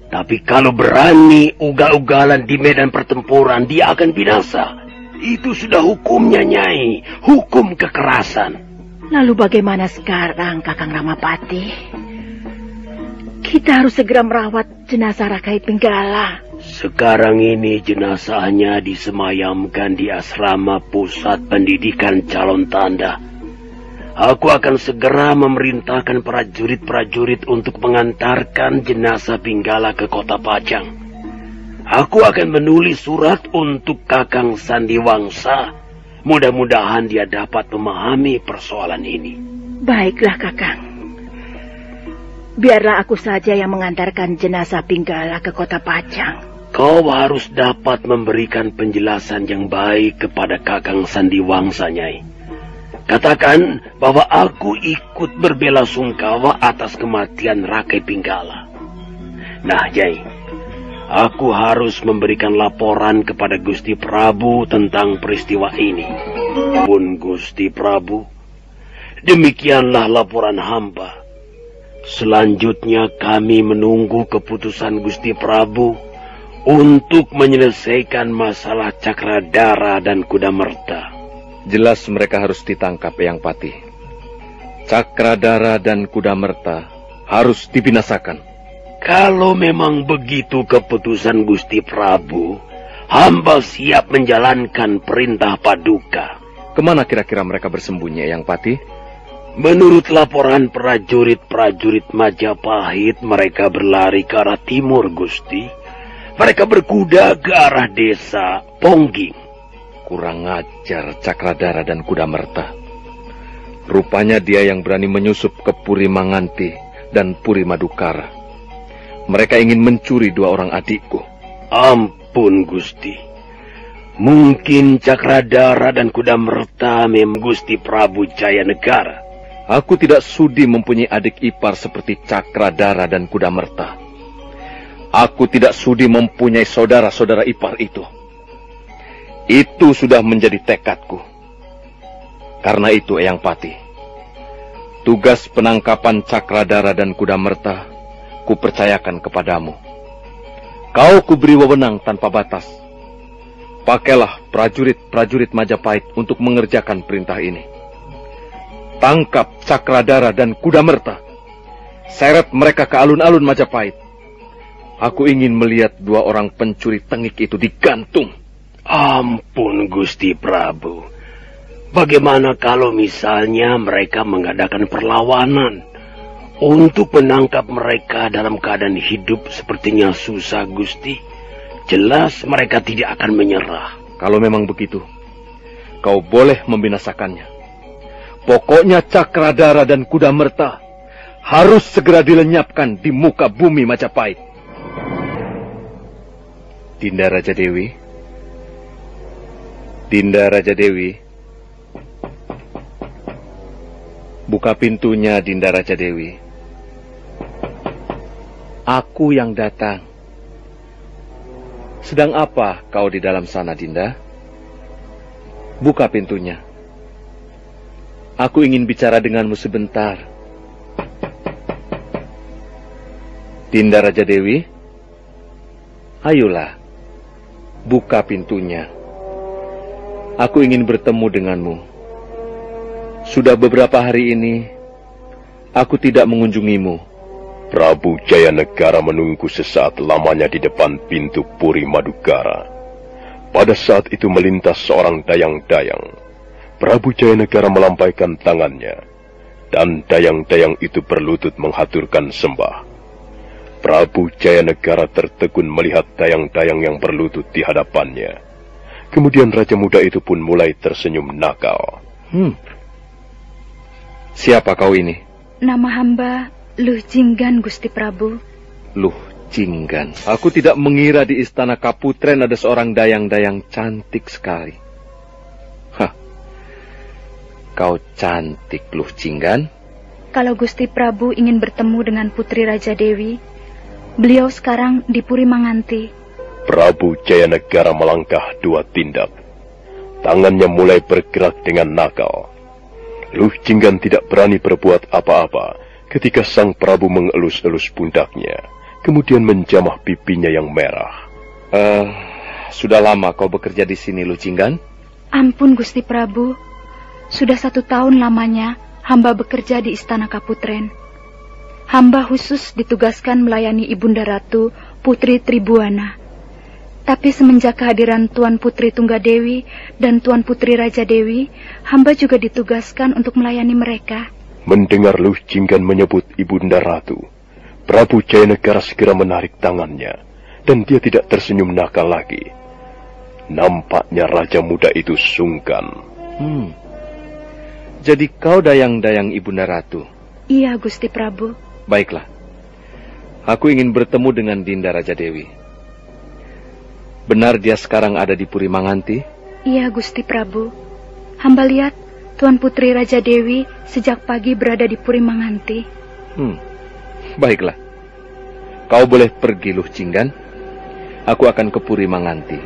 Tapi kalau berani ugal-ugalan di medan pertempuran, dia akan binasa. Itu sudah hukumnya, Nyai. Hukum kekerasan. Lalu bagaimana sekarang, Kakang Ramapati? Kita harus segera merawat jenazah Rakai Pinggala. Sekarang ini jenazahnya disemayamkan di asrama pusat pendidikan calon tanda. Aku akan segera memerintahkan prajurit-prajurit untuk mengantarkan jenazah Pinggala ke kota Pajang. Aku akan menulis surat untuk Kakang Sandiwangsa. Mudah-mudahan dia dapat memahami persoalan ini. Baiklah, Kakang. Biarlah aku saja yang mengantarkan jenazah Pinggala ke kota Pajang. Kau harus dapat memberikan penjelasan yang baik kepada Kakang Sandiwangsa, Nyai. Katakan bahwa aku ikut berbela sungkawa atas kematian Rakai Pinggala. Nah, Jai, aku harus memberikan laporan kepada Gusti Prabu tentang peristiwa ini. Pun Gusti Prabu, demikianlah laporan hamba. Selanjutnya kami menunggu keputusan Gusti Prabu untuk menyelesaikan masalah Cakradara dan Kuda Merta. Jelas mereka harus ditangkap, Eyang Pati. Cakradara dan Kuda Merta harus dibinasakan. Kalau memang begitu keputusan Gusti Prabu, hamba siap menjalankan perintah Paduka. Ke mana kira-kira mereka bersembunyi, Eyang Pati? Menurut laporan prajurit-prajurit Majapahit, mereka berlari ke arah timur, Gusti. Mereka berkuda ke arah desa Pongging. Kurang ajar Cakradara dan Kuda Merta. Rupanya dia yang berani menyusup ke Puri Manganti dan Puri Madukara. Mereka ingin mencuri dua orang adikku. Ampun, Gusti. Mungkin Cakradara dan Kuda Merta memang Gusti Prabu Jaya Negara. Aku tidak sudi mempunyai adik ipar seperti Cakradara dan Kuda Merta. Aku tidak sudi mempunyai saudara-saudara ipar itu. Itu sudah menjadi tekadku. Karena itu, Eyang Pati, tugas penangkapan Cakradara dan Kuda Merta kupercayakan kepadamu. Kau kuberi wewenang tanpa batas. Pakailah prajurit-prajurit Majapahit untuk mengerjakan perintah ini. Tangkap Cakradara dan Kuda Merta. Seret mereka ke alun-alun Majapahit. Aku ingin melihat dua orang pencuri tengik itu digantung. Ampun Gusti Prabu. Bagaimana kalau misalnya mereka mengadakan perlawanan untuk menangkap mereka dalam keadaan hidup sepertinya susah Gusti? Jelas mereka tidak akan menyerah. Kalau memang begitu, kau boleh membinasakannya. Pokoknya Cakradara dan Kuda Merta harus segera dilenyapkan di muka bumi Majapahit. Dinda Raja Dewi, Dinda Raja Dewi. Buka pintunya, Dinda Raja Dewi. Aku yang datang. Sedang apa kau di dalam sana, Dinda? Buka pintunya. Aku ingin bicara denganmu sebentar. Dinda Raja Dewi, ayolah, buka pintunya. Aku ingin bertemu denganmu. Sudah beberapa hari ini, aku tidak mengunjungimu. Prabu Jayanegara menunggu sesaat lamanya di depan pintu Puri Madukara. Pada saat itu melintas seorang dayang-dayang. Prabu Jayanegara melampaikan tangannya, dan dayang-dayang itu berlutut menghaturkan sembah. Prabu Jayanegara tertegun melihat dayang-dayang yang berlutut di hadapannya. Kemudian Raja Muda itu pun mulai tersenyum nakal. Hmm. Siapa kau ini? Nama hamba Luh Jinggan, Gusti Prabu. Luh Jinggan. Aku tidak mengira di istana Kaputren ada seorang dayang-dayang cantik sekali. Hah. kau cantik, Luh Cinggan. Kalau Gusti Prabu ingin bertemu dengan Putri Raja Dewi, beliau sekarang di Puri Manganti. Prabu Jayanegara melangkah dua tindak. Tangannya mulai bergerak dengan nakal. Luh Jinggan tidak berani berbuat apa-apa ketika sang Prabu mengelus-elus pundaknya, kemudian menjamah pipinya yang merah. Eh, uh, sudah lama kau bekerja di sini, Luh Jinggan? Ampun, Gusti Prabu. Sudah satu tahun lamanya hamba bekerja di Istana Kaputren. Hamba khusus ditugaskan melayani Ibunda Ratu Putri Tribuana. Tapi semenjak kehadiran Tuan Putri Tunggadewi dan Tuan Putri Raja Dewi, hamba juga ditugaskan untuk melayani mereka. Mendengar Luh Jinggan menyebut Ibunda Ratu, Prabu Jayanegara segera menarik tangannya, dan dia tidak tersenyum nakal lagi. Nampaknya Raja Muda itu sungkan. Hmm. Jadi kau dayang-dayang Ibunda Ratu? Iya, Gusti Prabu. Baiklah. Aku ingin bertemu dengan Dinda Raja Dewi. Benar dia sekarang ada di Puri Manganti? Iya, Gusti Prabu. Hamba lihat Tuan Putri Raja Dewi sejak pagi berada di Puri Manganti. Hmm, baiklah. Kau boleh pergi, Luh Cinggan. Aku akan ke Puri Manganti.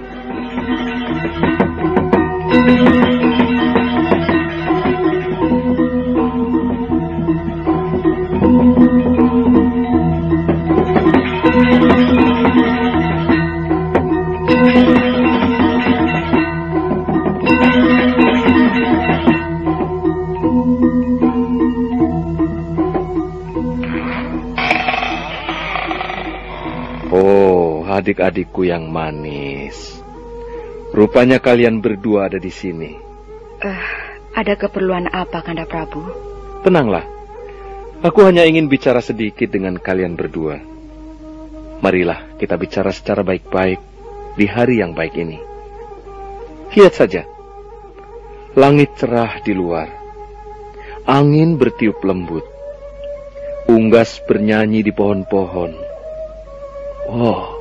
Adik-adikku yang manis. Rupanya kalian berdua ada di sini. Uh, ada keperluan apa, Kanda Prabu? Tenanglah. Aku hanya ingin bicara sedikit dengan kalian berdua. Marilah kita bicara secara baik-baik di hari yang baik ini. Lihat saja. Langit cerah di luar. Angin bertiup lembut. Unggas bernyanyi di pohon-pohon. Oh,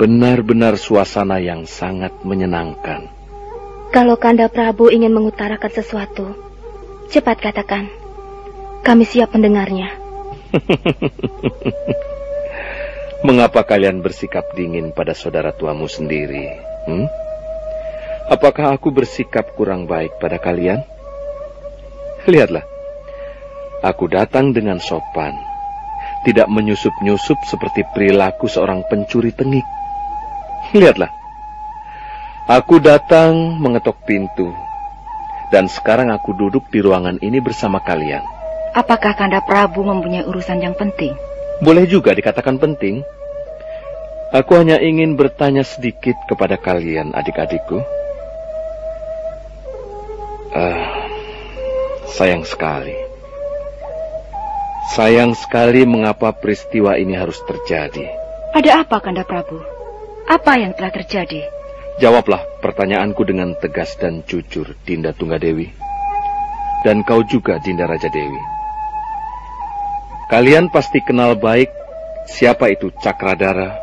Benar-benar suasana yang sangat menyenangkan. Kalau Kanda Prabu ingin mengutarakan sesuatu, cepat katakan. Kami siap mendengarnya. (laughs) Mengapa kalian bersikap dingin pada saudara tuamu sendiri? Hmm? Apakah aku bersikap kurang baik pada kalian? Lihatlah, aku datang dengan sopan, tidak menyusup-nyusup seperti perilaku seorang pencuri tengik. Lihatlah. Aku datang mengetok pintu. Dan sekarang aku duduk di ruangan ini bersama kalian. Apakah Kanda Prabu mempunyai urusan yang penting? Boleh juga dikatakan penting. Aku hanya ingin bertanya sedikit kepada kalian, adik-adikku. Uh, sayang sekali. Sayang sekali mengapa peristiwa ini harus terjadi. Ada apa, Kanda Prabu? Apa yang telah terjadi? Jawablah pertanyaanku dengan tegas dan jujur, Dinda Tunggadewi. Dan kau juga, Dinda Raja Dewi. Kalian pasti kenal baik siapa itu Cakradara,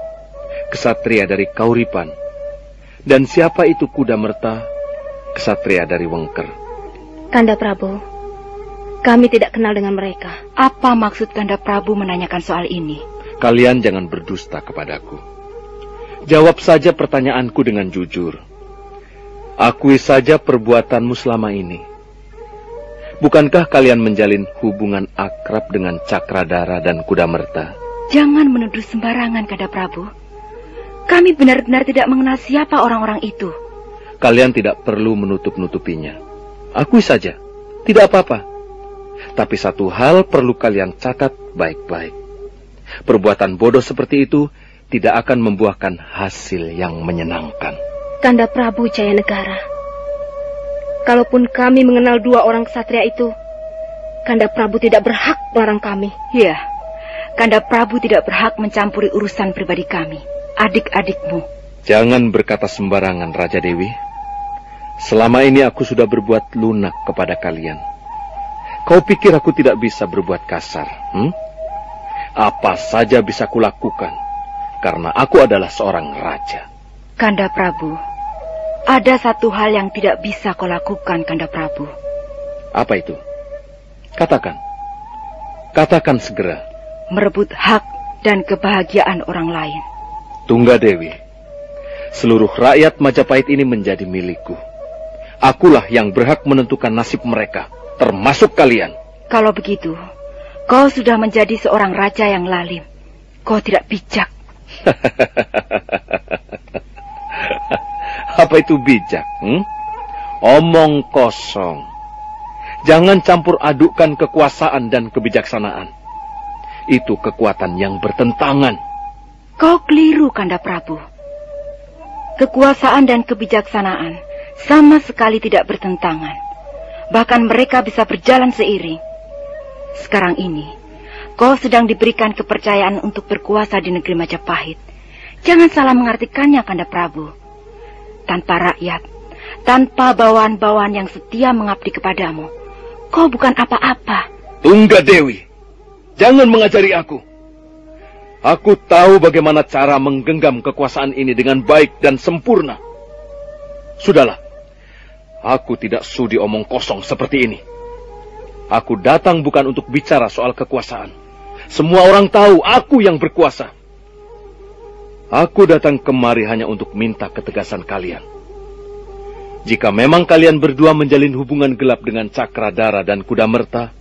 kesatria dari Kauripan, dan siapa itu Kuda Merta, kesatria dari Wengker. Kanda Prabu, kami tidak kenal dengan mereka. Apa maksud Kanda Prabu menanyakan soal ini? Kalian jangan berdusta kepadaku. Jawab saja pertanyaanku dengan jujur. Akui saja perbuatanmu selama ini. Bukankah kalian menjalin hubungan akrab dengan Cakradara dan Kuda Merta? Jangan menuduh sembarangan, Kada Prabu. Kami benar-benar tidak mengenal siapa orang-orang itu. Kalian tidak perlu menutup-nutupinya. Akui saja, tidak apa-apa. Tapi satu hal perlu kalian catat baik-baik. Perbuatan bodoh seperti itu tidak akan membuahkan hasil yang menyenangkan. Kanda Prabu Jaya Negara, kalaupun kami mengenal dua orang kesatria itu, Kanda Prabu tidak berhak melarang kami. Ya, Kanda Prabu tidak berhak mencampuri urusan pribadi kami, adik-adikmu. Jangan berkata sembarangan, Raja Dewi. Selama ini aku sudah berbuat lunak kepada kalian. Kau pikir aku tidak bisa berbuat kasar? Hmm? Apa saja bisa kulakukan karena aku adalah seorang raja. Kanda Prabu, ada satu hal yang tidak bisa kau lakukan, Kanda Prabu. Apa itu? Katakan. Katakan segera. Merebut hak dan kebahagiaan orang lain. Tungga Dewi, seluruh rakyat Majapahit ini menjadi milikku. Akulah yang berhak menentukan nasib mereka, termasuk kalian. Kalau begitu, kau sudah menjadi seorang raja yang lalim. Kau tidak bijak. (laughs) Apa itu bijak? Hmm? Omong kosong. Jangan campur adukkan kekuasaan dan kebijaksanaan. Itu kekuatan yang bertentangan. Kau keliru, Kanda Prabu. Kekuasaan dan kebijaksanaan sama sekali tidak bertentangan. Bahkan mereka bisa berjalan seiring. Sekarang ini, kau sedang diberikan kepercayaan untuk berkuasa di negeri Majapahit. Jangan salah mengartikannya, Kanda Prabu. Tanpa rakyat, tanpa bawaan-bawaan yang setia mengabdi kepadamu, kau bukan apa-apa. Tungga Dewi, jangan mengajari aku. Aku tahu bagaimana cara menggenggam kekuasaan ini dengan baik dan sempurna. Sudahlah, aku tidak sudi omong kosong seperti ini. Aku datang bukan untuk bicara soal kekuasaan. Semua orang tahu aku yang berkuasa. Aku datang kemari hanya untuk minta ketegasan kalian. Jika memang kalian berdua menjalin hubungan gelap dengan Cakradara dan Kuda Merta,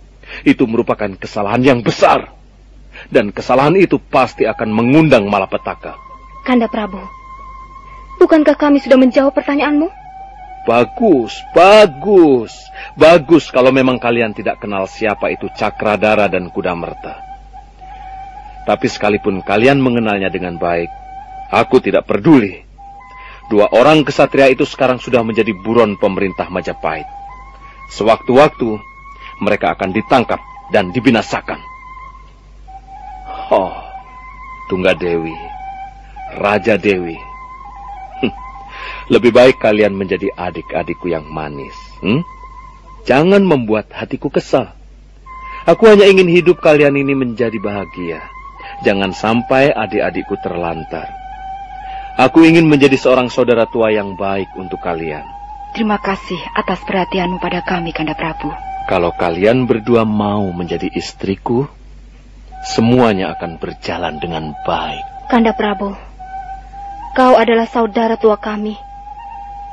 itu merupakan kesalahan yang besar. Dan kesalahan itu pasti akan mengundang malapetaka. Kanda Prabu, bukankah kami sudah menjawab pertanyaanmu? Bagus, bagus. Bagus kalau memang kalian tidak kenal siapa itu Cakradara dan Kuda Merta. Tapi sekalipun kalian mengenalnya dengan baik, aku tidak peduli. Dua orang kesatria itu sekarang sudah menjadi buron pemerintah Majapahit. Sewaktu-waktu, mereka akan ditangkap dan dibinasakan. Oh, Tungga Dewi, Raja Dewi. Lebih baik kalian menjadi adik-adikku yang manis. Hmm? Jangan membuat hatiku kesal. Aku hanya ingin hidup kalian ini menjadi bahagia. Jangan sampai adik-adikku terlantar. Aku ingin menjadi seorang saudara tua yang baik untuk kalian. Terima kasih atas perhatianmu pada kami, Kanda Prabu. Kalau kalian berdua mau menjadi istriku, semuanya akan berjalan dengan baik. Kanda Prabu, kau adalah saudara tua kami.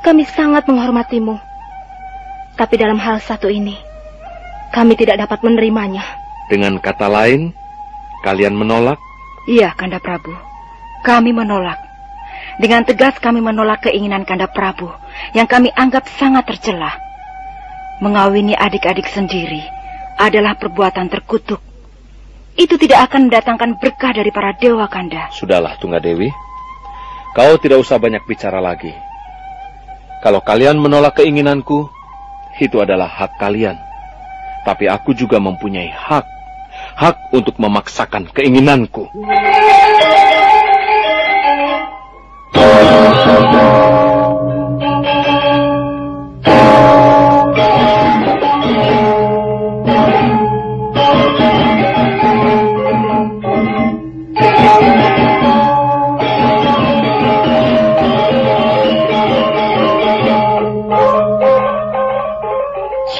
Kami sangat menghormatimu. Tapi dalam hal satu ini, kami tidak dapat menerimanya. Dengan kata lain, kalian menolak? Iya, Kanda Prabu. Kami menolak. Dengan tegas kami menolak keinginan Kanda Prabu yang kami anggap sangat tercela. Mengawini adik-adik sendiri adalah perbuatan terkutuk. Itu tidak akan mendatangkan berkah dari para dewa Kanda. Sudahlah, Tungga Dewi. Kau tidak usah banyak bicara lagi. Kalau kalian menolak keinginanku, itu adalah hak kalian. Tapi aku juga mempunyai hak. Hak untuk memaksakan keinginanku.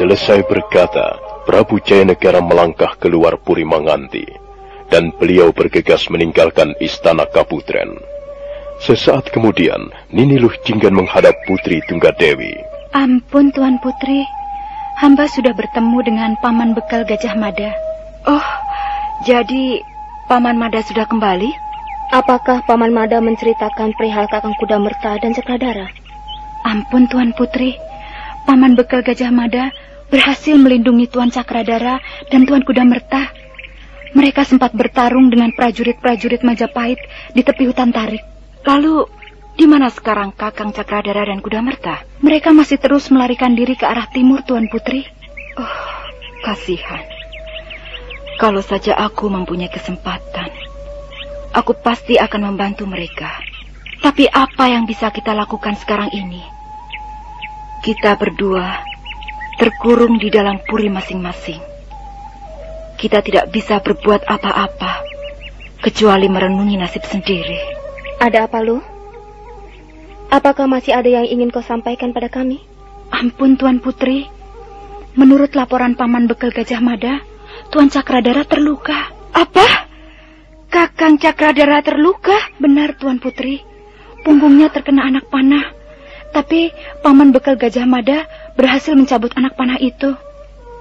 Selesai berkata, Prabu Jayanegara melangkah keluar Puri Manganti, dan beliau bergegas meninggalkan istana Kaputren. Sesaat kemudian, Nini Luh Jinggan menghadap Putri Tunggadewi. Ampun, Tuan Putri. Hamba sudah bertemu dengan Paman Bekal Gajah Mada. Oh, jadi Paman Mada sudah kembali? Apakah Paman Mada menceritakan perihal Kakang Kuda Merta dan Cakradara? Ampun, Tuan Putri. Paman Bekal Gajah Mada berhasil melindungi Tuan Cakradara dan Tuan Kuda Merta. Mereka sempat bertarung dengan prajurit-prajurit Majapahit di tepi hutan tarik. Lalu, di mana sekarang Kakang Cakradara dan Kuda Merta? Mereka masih terus melarikan diri ke arah timur, Tuan Putri. Oh, kasihan. Kalau saja aku mempunyai kesempatan, aku pasti akan membantu mereka. Tapi apa yang bisa kita lakukan sekarang ini? Kita berdua terkurung di dalam puri masing-masing. Kita tidak bisa berbuat apa-apa kecuali merenungi nasib sendiri. Ada apa, Lu? Apakah masih ada yang ingin kau sampaikan pada kami? Ampun, Tuan Putri. Menurut laporan Paman Bekal Gajah Mada, Tuan Cakradara terluka. Apa? Kakang Cakradara terluka? Benar, Tuan Putri. Punggungnya terkena anak panah. Tapi Paman Bekal Gajah Mada berhasil mencabut anak panah itu.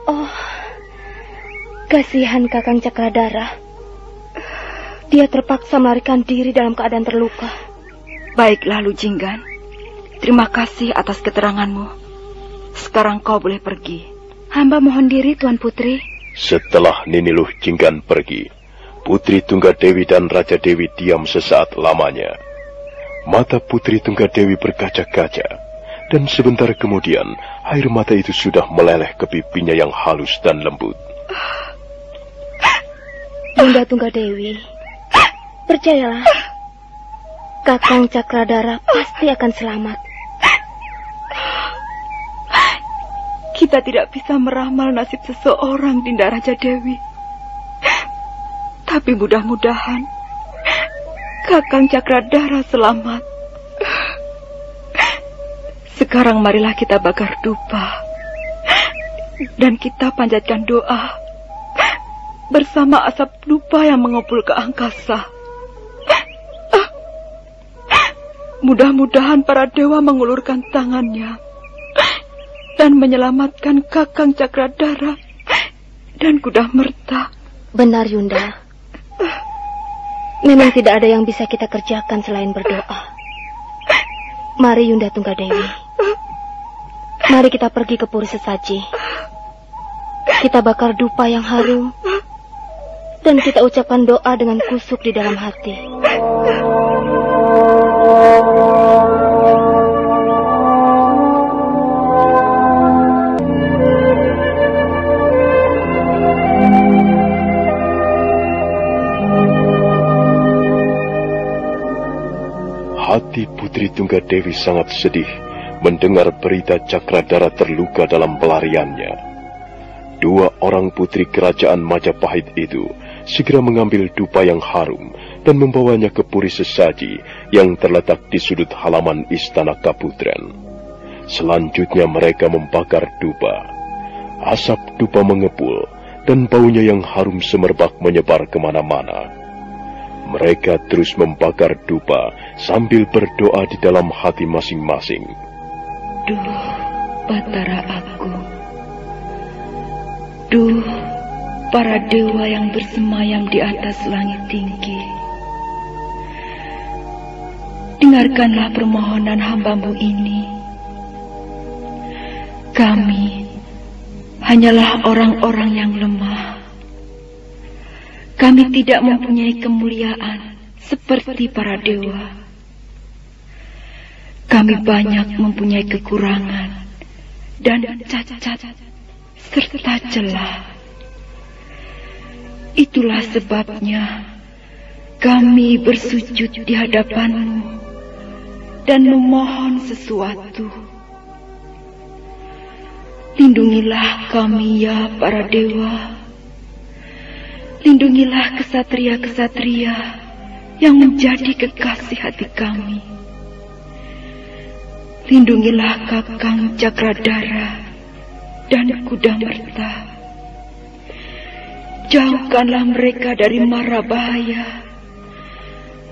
Oh, kasihan Kakang Cakradara. Dia terpaksa melarikan diri dalam keadaan terluka. Baiklah, Lujinggan. Terima kasih atas keteranganmu. Sekarang kau boleh pergi. Hamba mohon diri, Tuan Putri. Setelah Niniluh Jinggan pergi, Putri Tunggadewi dan Raja Dewi diam sesaat lamanya. Mata Putri Tunggadewi berkaca-kaca, dan sebentar kemudian air mata itu sudah meleleh ke pipinya yang halus dan lembut. Bunda Tunggadewi, percayalah, Kakang Cakradara pasti akan selamat. Kita tidak bisa meramal nasib seseorang, Dinda Raja Dewi. Tapi mudah-mudahan Kakang Cakradara selamat. Sekarang marilah kita bakar dupa. Dan kita panjatkan doa bersama asap dupa yang mengepul ke angkasa. Mudah-mudahan para dewa mengulurkan tangannya dan menyelamatkan Kakang Cakradara dan Kuda Merta. Benar, Yunda. Memang tidak ada yang bisa kita kerjakan selain berdoa. Mari Yunda Tunggadewi. Mari kita pergi ke Puri Sesaji. Kita bakar dupa yang harum dan kita ucapkan doa dengan kusuk di dalam hati. Hati Putri Tunggadewi sangat sedih mendengar berita Cakradara terluka dalam pelariannya. Dua orang putri kerajaan Majapahit itu segera mengambil dupa yang harum dan membawanya ke puri sesaji yang terletak di sudut halaman istana Kaputren. Selanjutnya mereka membakar dupa. Asap dupa mengepul dan baunya yang harum semerbak menyebar ke mana-mana. Mereka terus membakar dupa sambil berdoa di dalam hati masing-masing. Duh, Batara aku. Duh, para dewa yang bersemayam di atas langit tinggi. Dengarkanlah permohonan hambamu ini. Kami hanyalah orang-orang yang lemah. Kami tidak mempunyai kemuliaan seperti para dewa. Kami banyak mempunyai kekurangan dan cacat serta celah. Itulah sebabnya kami bersujud di hadapanmu dan memohon sesuatu. Lindungilah kami ya para dewa. Lindungilah kesatria-kesatria yang menjadi kekasih hati kami. Lindungilah Kakang Cakradara dan Kuda Merta. Jauhkanlah mereka dari mara bahaya.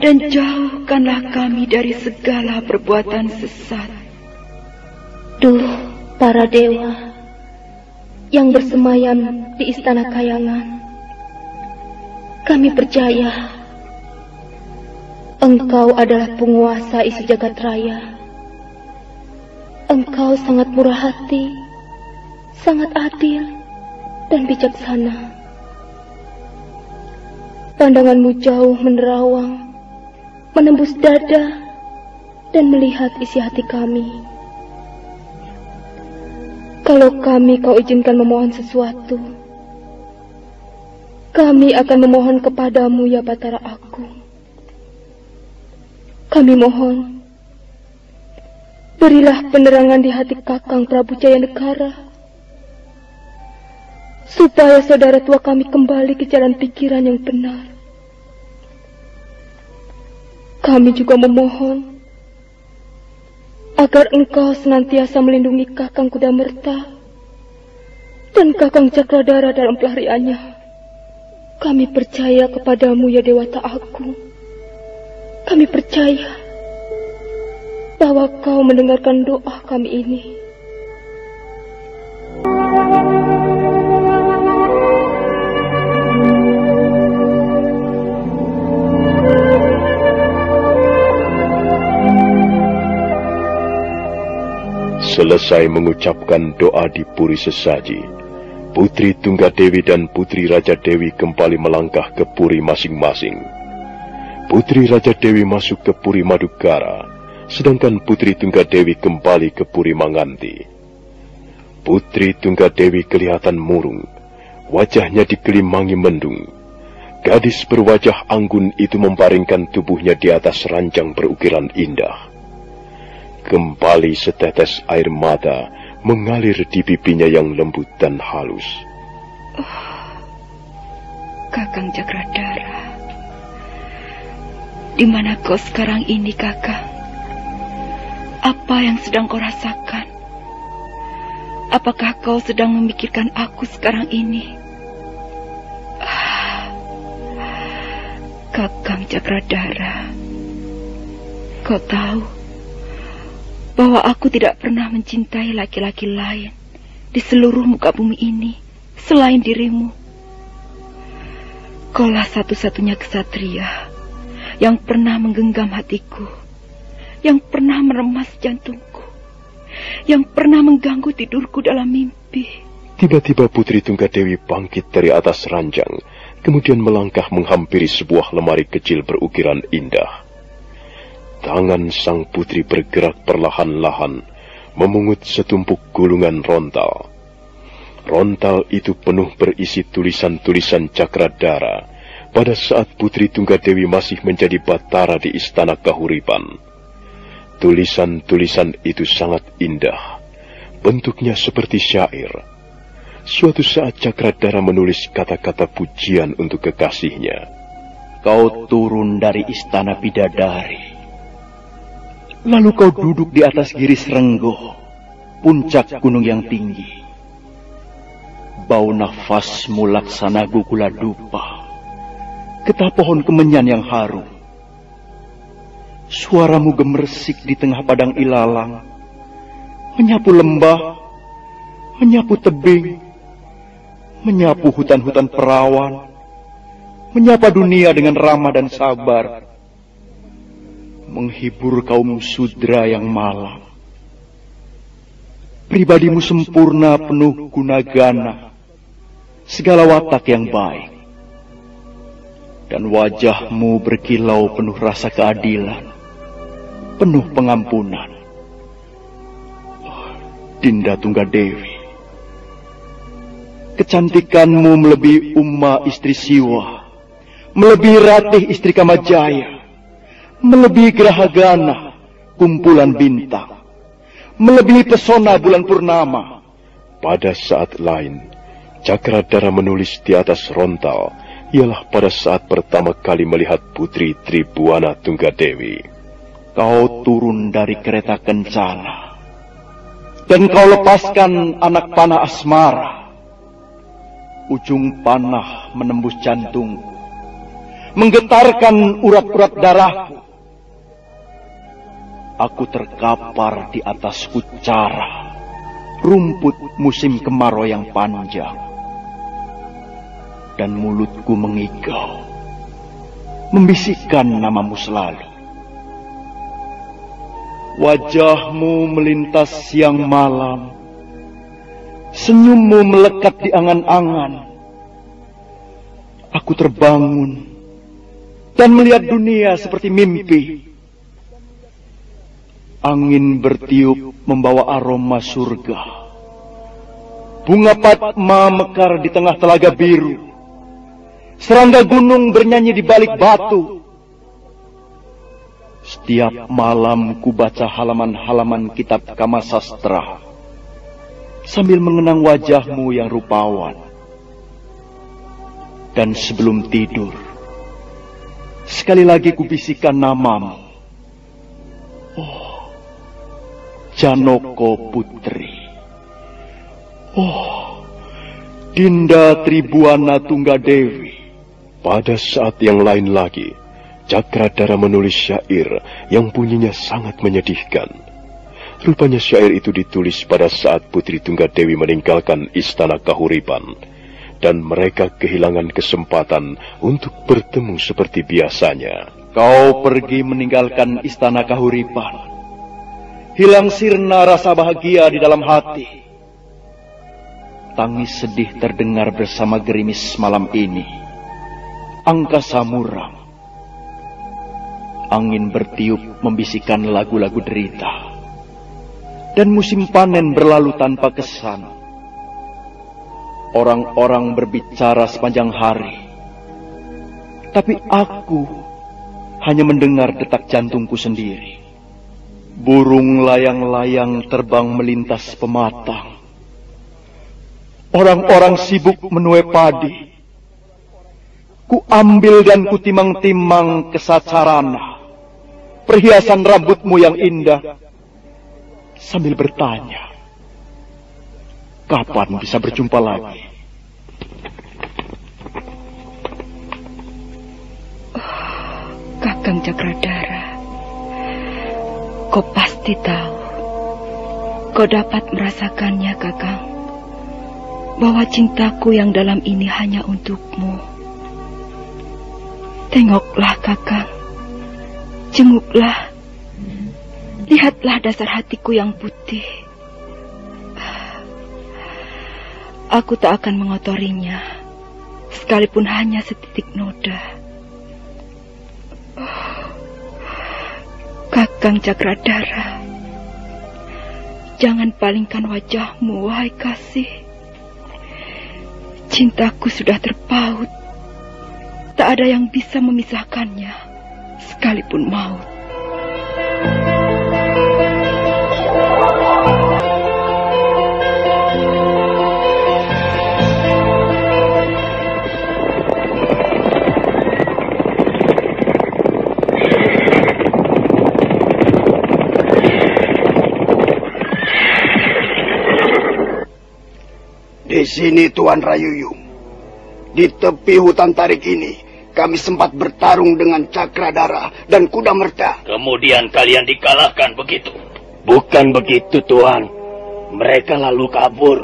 Dan jauhkanlah kami dari segala perbuatan sesat. Duh, para dewa yang bersemayam di istana kayangan. Kami percaya Engkau adalah penguasa isi jagat raya. Engkau sangat murah hati, sangat adil, dan bijaksana. Pandanganmu jauh menerawang, menembus dada, dan melihat isi hati kami. Kalau kami kau izinkan memohon sesuatu, kami akan memohon kepadamu ya Batara aku. Kami mohon, berilah penerangan di hati Kakang Prabu Jaya Negara, supaya saudara tua kami kembali ke jalan pikiran yang benar. Kami juga memohon agar engkau senantiasa melindungi Kakang Kuda Merta dan Kakang Cakradara dalam pelariannya. Kami percaya kepadamu ya Dewata Aku. Kami percaya bahwa kau mendengarkan doa kami ini. Selesai mengucapkan doa di Puri Sesaji, Putri Tunggadewi dan Putri Raja Dewi kembali melangkah ke Puri masing-masing. Putri Raja Dewi masuk ke Puri Madukara, sedangkan Putri Tunggadewi kembali ke Puri Manganti. Putri Tunggadewi kelihatan murung, wajahnya dikelimangi mendung. Gadis berwajah anggun itu membaringkan tubuhnya di atas ranjang berukiran indah. Kembali setetes air mata mengalir di pipinya yang lembut dan halus. Oh, Kakang Cakradara, di mana kau sekarang ini, Kakang? Apa yang sedang kau rasakan? Apakah kau sedang memikirkan aku sekarang ini? Ah, Kakang Cakradara, kau tahu bahwa aku tidak pernah mencintai laki-laki lain di seluruh muka bumi ini selain dirimu. Kaulah satu-satunya kesatria yang pernah menggenggam hatiku, yang pernah meremas jantungku, yang pernah mengganggu tidurku dalam mimpi. Tiba-tiba Putri Tunggadewi bangkit dari atas ranjang, kemudian melangkah menghampiri sebuah lemari kecil berukiran indah. Tangan sang putri bergerak perlahan-lahan, memungut setumpuk gulungan rontal. Rontal itu penuh berisi tulisan-tulisan cakradara pada saat Putri Tunggadewi masih menjadi batara di istana kahuripan. Tulisan-tulisan itu sangat indah, bentuknya seperti syair. Suatu saat Cakradara menulis kata-kata pujian untuk kekasihnya. Kau turun dari istana bidadari Lalu kau duduk di atas giris renggoh, puncak gunung yang tinggi. Bau nafasmu laksana gugula dupa, getah pohon kemenyan yang harum. Suaramu gemersik di tengah padang ilalang, menyapu lembah, menyapu tebing, menyapu hutan-hutan perawan, menyapa dunia dengan ramah dan sabar menghibur kaum sudra yang malang. Pribadimu sempurna penuh gunagana, segala watak yang baik. Dan wajahmu berkilau penuh rasa keadilan, penuh pengampunan. Oh, Dinda Tunggadewi, kecantikanmu melebihi Umma istri Siwa, melebihi Ratih istri Kamajaya, melebihi gerahagana kumpulan bintang, melebihi pesona bulan purnama. Pada saat lain, Cakradara menulis di atas rontal, ialah pada saat pertama kali melihat Putri Tribuana Tunggadewi. Kau turun dari kereta kencana, dan kau lepaskan anak panah asmara. Ujung panah menembus jantungku, menggetarkan urat-urat darahku aku terkapar di atas kucara, rumput musim kemarau yang panjang. Dan mulutku mengigau, membisikkan namamu selalu. Wajahmu melintas siang malam, senyummu melekat di angan-angan. Aku terbangun dan melihat dunia seperti mimpi. Angin bertiup membawa aroma surga. Bunga patma mekar di tengah telaga biru. Serangga gunung bernyanyi di balik batu. Setiap malam ku baca halaman-halaman kitab kama sastra. Sambil mengenang wajahmu yang rupawan. Dan sebelum tidur, sekali lagi kubisikkan namamu. Oh, Janoko Putri. Oh, Dinda Tribuana Tunggadewi. Pada saat yang lain lagi, Cakradara menulis syair yang bunyinya sangat menyedihkan. Rupanya syair itu ditulis pada saat Putri Tunggadewi meninggalkan istana Kahuripan, dan mereka kehilangan kesempatan untuk bertemu seperti biasanya. Kau pergi meninggalkan istana Kahuripan. Hilang sirna rasa bahagia di dalam hati. Tangis sedih terdengar bersama gerimis malam ini. Angkasa muram. Angin bertiup membisikkan lagu-lagu derita. Dan musim panen berlalu tanpa kesan. Orang-orang berbicara sepanjang hari. Tapi aku hanya mendengar detak jantungku sendiri. Burung layang-layang terbang melintas pematang Orang-orang sibuk menuai padi. Ku ambil dan ku timang-timang kesacarana. Perhiasan rambutmu yang indah. Sambil bertanya. Kapan bisa berjumpa lagi? Oh, Kakang Cakradara. Kau pasti tahu. Kau dapat merasakannya, Kakang bahwa cintaku yang dalam ini hanya untukmu. Tengoklah kakak, jenguklah, lihatlah dasar hatiku yang putih. Aku tak akan mengotorinya, sekalipun hanya setitik noda. Kakang Cakradara, jangan palingkan wajahmu, wahai kasih. Cintaku sudah terpaut. Tak ada yang bisa memisahkannya, sekalipun maut. Di sini Tuan Rayuyung. Di tepi hutan tarik ini, kami sempat bertarung dengan Cakradara dan Kuda Merta. Kemudian kalian dikalahkan begitu? Bukan begitu, Tuan. Mereka lalu kabur.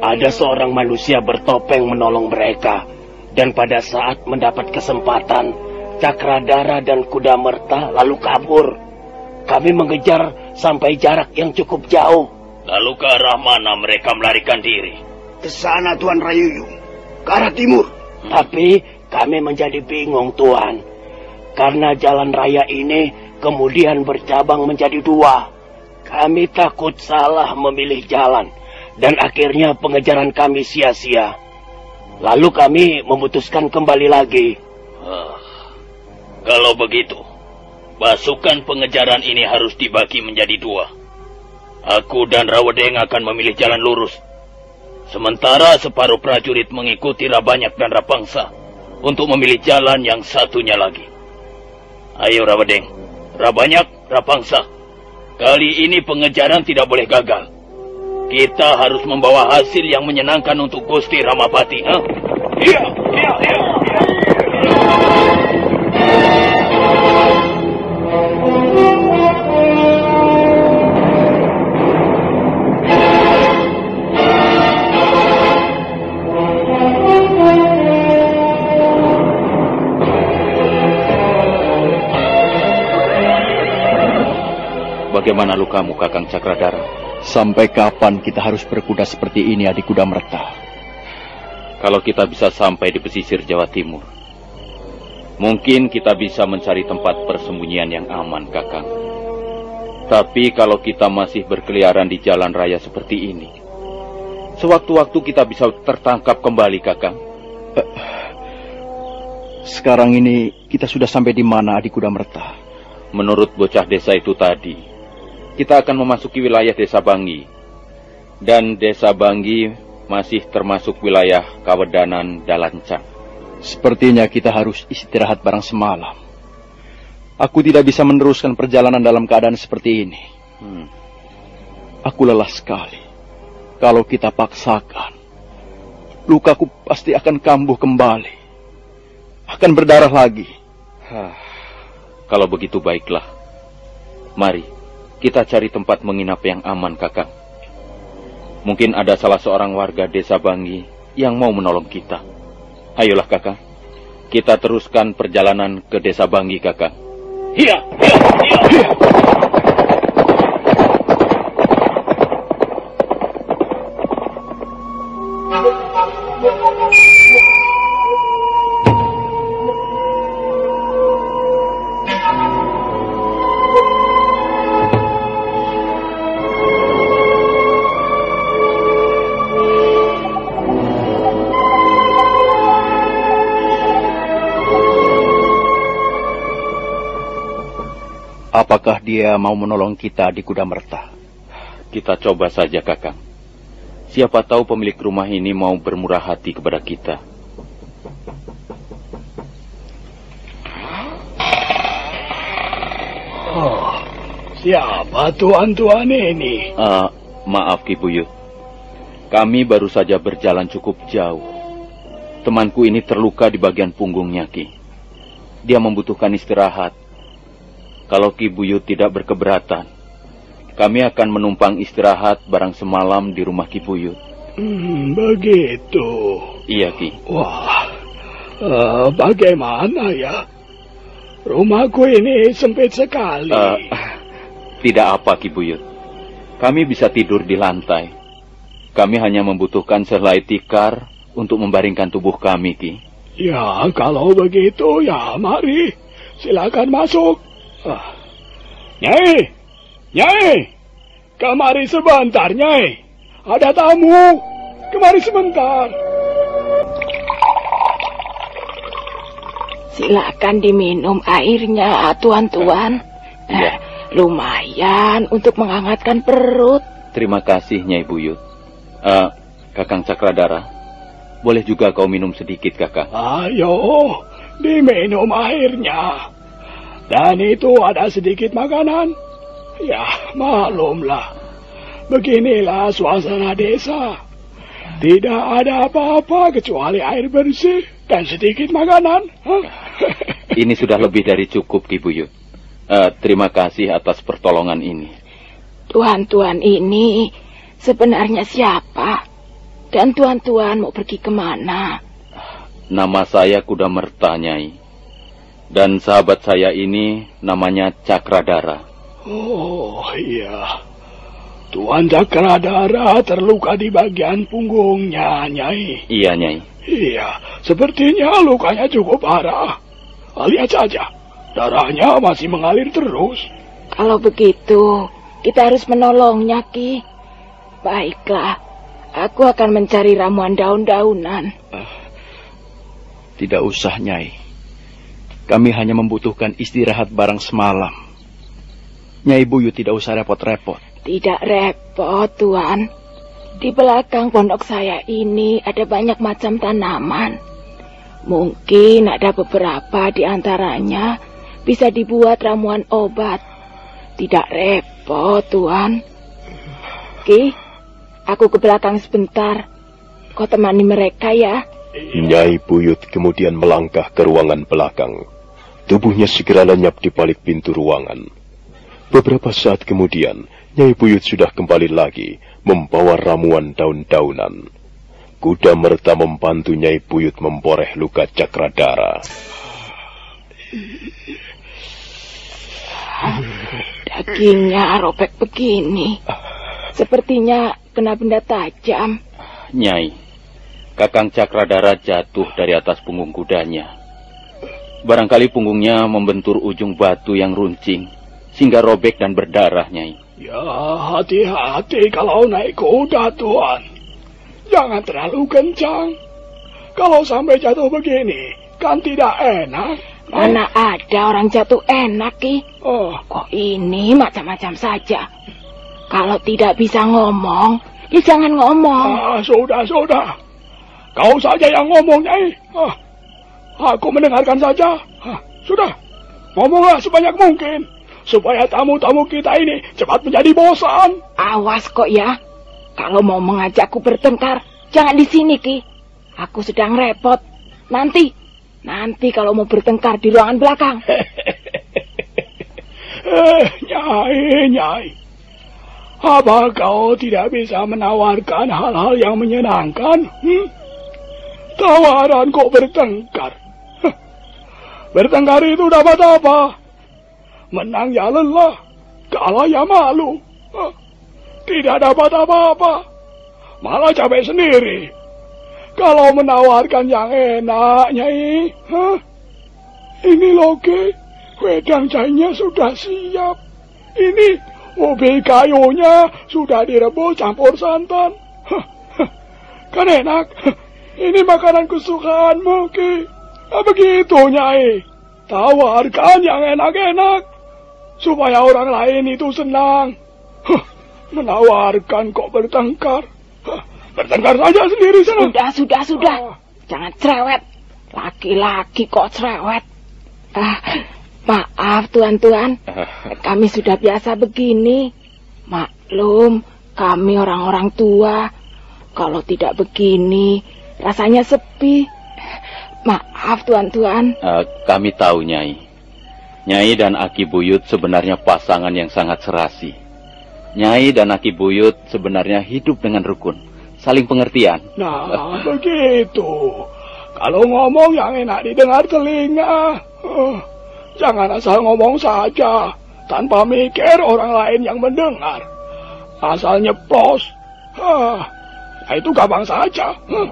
Ada seorang manusia bertopeng menolong mereka. Dan pada saat mendapat kesempatan, Cakradara dan Kuda Merta lalu kabur. Kami mengejar sampai jarak yang cukup jauh. Lalu ke arah mana mereka melarikan diri? Ke sana Tuan Rayuyu, ke arah timur. Tapi kami menjadi bingung Tuan. Karena jalan raya ini kemudian bercabang menjadi dua. Kami takut salah memilih jalan. Dan akhirnya pengejaran kami sia-sia. Lalu kami memutuskan kembali lagi. Uh, kalau begitu, pasukan pengejaran ini harus dibagi menjadi dua. Aku dan Rawedeng akan memilih jalan lurus Sementara separuh prajurit mengikuti Rabanyak dan Rapangsa untuk memilih jalan yang satunya lagi. Ayo Rawadeng, Rabanyak, Rapangsa. Kali ini pengejaran tidak boleh gagal. Kita harus membawa hasil yang menyenangkan untuk Gusti Ramapati. Iya, iya, iya, iya. Bagaimana lukamu, Kakang Cakradara? Sampai kapan kita harus berkuda seperti ini, adik kuda merta? Kalau kita bisa sampai di pesisir Jawa Timur, mungkin kita bisa mencari tempat persembunyian yang aman, Kakang. Tapi kalau kita masih berkeliaran di jalan raya seperti ini, sewaktu-waktu kita bisa tertangkap kembali, Kakang. Uh, sekarang ini kita sudah sampai di mana, adik kuda merta? Menurut bocah desa itu tadi, kita akan memasuki wilayah Desa Bangi. Dan Desa Bangi masih termasuk wilayah Kawedanan Dalancang. Sepertinya kita harus istirahat barang semalam. Aku tidak bisa meneruskan perjalanan dalam keadaan seperti ini. Hmm. Aku lelah sekali. Kalau kita paksakan, lukaku pasti akan kambuh kembali. Akan berdarah lagi. Hah, kalau begitu baiklah. Mari, kita cari tempat menginap yang aman, kakak. Mungkin ada salah seorang warga desa Bangi yang mau menolong kita. Ayolah kakak, kita teruskan perjalanan ke desa Bangi kakak. Iya, iya, iya. iya. Apakah dia mau menolong kita di Kuda Merta? Kita coba saja, Kakang. Siapa tahu pemilik rumah ini mau bermurah hati kepada kita. Oh, siapa tuan-tuan ini? Uh, maaf, Ki Buyut. Kami baru saja berjalan cukup jauh. Temanku ini terluka di bagian punggungnya, Ki. Dia membutuhkan istirahat kalau Ki Buyut tidak berkeberatan, kami akan menumpang istirahat barang semalam di rumah Ki Buyut. Hmm, begitu. Iya, Ki. Wah, uh, bagaimana ya? Rumahku ini sempit sekali. Uh, tidak apa, Ki Buyut. Kami bisa tidur di lantai. Kami hanya membutuhkan sehelai tikar untuk membaringkan tubuh kami, Ki. Ya, kalau begitu ya mari. Silakan masuk. Ah. Nyai, Nyai, kemari sebentar, Nyai. Ada tamu, kemari sebentar. Silakan diminum airnya, tuan-tuan. Ya. Eh, lumayan untuk menghangatkan perut. Terima kasih, Nyai Buyut. Uh, Kakang Cakradara, boleh juga kau minum sedikit, Kakang? Ayo, diminum airnya. Dan itu ada sedikit makanan. Ya, maklumlah. Beginilah suasana desa. Tidak ada apa-apa kecuali air bersih dan sedikit makanan. (laughs) ini sudah lebih dari cukup, Ki Buyut. Uh, terima kasih atas pertolongan ini. Tuan-tuan ini sebenarnya siapa? Dan tuan-tuan mau pergi ke mana? Nama saya Kuda Merta, Nyai. Dan sahabat saya ini namanya Cakradara. Oh iya. Tuan Cakradara terluka di bagian punggungnya, Nyai. Iya, Nyai. Iya, sepertinya lukanya cukup parah. Lihat saja, darahnya masih mengalir terus. Kalau begitu, kita harus menolongnya, Ki. Baiklah, aku akan mencari ramuan daun-daunan. Uh, tidak usah, Nyai. Kami hanya membutuhkan istirahat barang semalam. Nyai Buyu tidak usah repot-repot. Tidak repot, Tuan. Di belakang pondok saya ini ada banyak macam tanaman. Mungkin ada beberapa di antaranya bisa dibuat ramuan obat. Tidak repot, Tuan. Ki, aku ke belakang sebentar. Kau temani mereka ya. Nyai Buyut kemudian melangkah ke ruangan belakang. Tubuhnya segera lenyap di balik pintu ruangan. Beberapa saat kemudian, Nyai Buyut sudah kembali lagi membawa ramuan daun-daunan. Kuda merta membantu Nyai Buyut memboreh luka cakradara. Dagingnya robek begini. Sepertinya kena benda tajam. Nyai, Kakang Cakradara jatuh dari atas punggung kudanya. Barangkali punggungnya membentur ujung batu yang runcing, sehingga robek dan berdarah, Nyai. Ya, hati-hati kalau naik kuda, Tuan. Jangan terlalu kencang. Kalau sampai jatuh begini, kan tidak enak. Mana ada orang jatuh enak, Ki? Oh. Kok ini macam-macam saja. Kalau tidak bisa ngomong, ya jangan ngomong. Ah, sudah, sudah. Kau saja yang ngomong, Nyai. Ah. Aku mendengarkan saja. Hah, sudah, ngomonglah sebanyak mungkin. Supaya tamu-tamu kita ini cepat menjadi bosan. Awas kok ya. Kalau mau mengajakku bertengkar, jangan di sini, Ki. Aku sedang repot. Nanti, nanti kalau mau bertengkar di ruangan belakang. (laughs) eh, Nyai, Nyai. Apa kau tidak bisa menawarkan hal-hal yang menyenangkan? Hmm? Tawaran kok bertengkar. Bertengkar itu dapat apa? Menang ya lelah, kalah ya malu. Tidak dapat apa-apa, malah capek sendiri. Kalau menawarkan yang enak, Nyai, huh? ini loge, wedang jahenya sudah siap. Ini mobil kayunya sudah direbus campur santan. Kan enak. Ini makanan kesukaanmu, Ki. Nah, begitu, Nyai. Tawarkan yang enak-enak. Supaya orang lain itu senang. Huh, menawarkan kok bertengkar. Huh, bertengkar saja sendiri sana. Sudah, sudah, sudah. Oh. Jangan cerewet. Laki-laki kok cerewet. Ah, maaf, tuan-tuan. Kami sudah biasa begini. Maklum, kami orang-orang tua. Kalau tidak begini, rasanya sepi. Maaf tuan-tuan. Uh, kami tahu Nyai. Nyai dan Aki Buyut sebenarnya pasangan yang sangat serasi. Nyai dan Aki Buyut sebenarnya hidup dengan rukun, saling pengertian. Nah, begitu. Kalau ngomong yang enak didengar telinga. Uh, jangan asal ngomong saja, tanpa mikir orang lain yang mendengar. Asal nyeplos. Uh, nah itu gampang saja. Uh.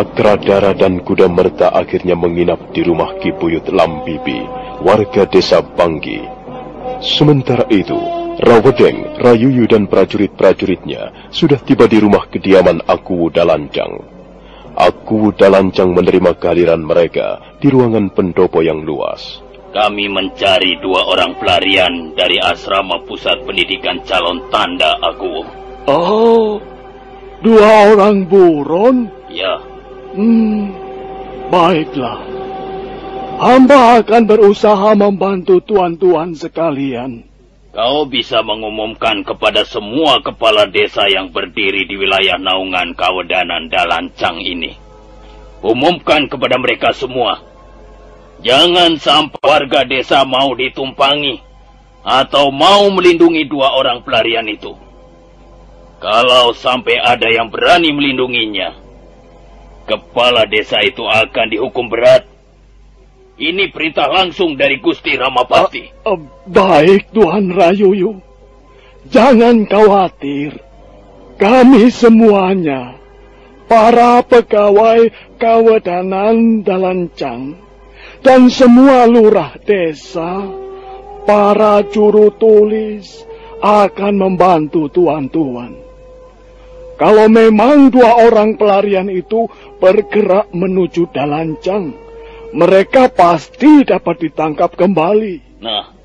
Cakradara dan Kuda Merta akhirnya menginap di rumah Kibuyut Lambibi, warga desa Banggi. Sementara itu, Rawedeng, Rayuyu dan prajurit-prajuritnya sudah tiba di rumah kediaman Aku Dalancang. Aku Dalancang menerima kehadiran mereka di ruangan pendopo yang luas. Kami mencari dua orang pelarian dari asrama pusat pendidikan calon tanda Aku. Oh, dua orang buron? Ya, Hmm, baiklah. Hamba akan berusaha membantu tuan-tuan sekalian. Kau bisa mengumumkan kepada semua kepala desa yang berdiri di wilayah naungan Kawedanan Dalancang ini. Umumkan kepada mereka semua. Jangan sampai warga desa mau ditumpangi atau mau melindungi dua orang pelarian itu. Kalau sampai ada yang berani melindunginya, kepala desa itu akan dihukum berat. Ini perintah langsung dari Gusti Ramapati. Uh, uh, baik, Tuan Rayuyu. Jangan khawatir. Kami semuanya, para pegawai Kawedanan Dalancang, dan semua lurah desa, para juru tulis, akan membantu tuan-tuan. Kalau memang dua orang pelarian itu bergerak menuju Dalancang, mereka pasti dapat ditangkap kembali. Nah,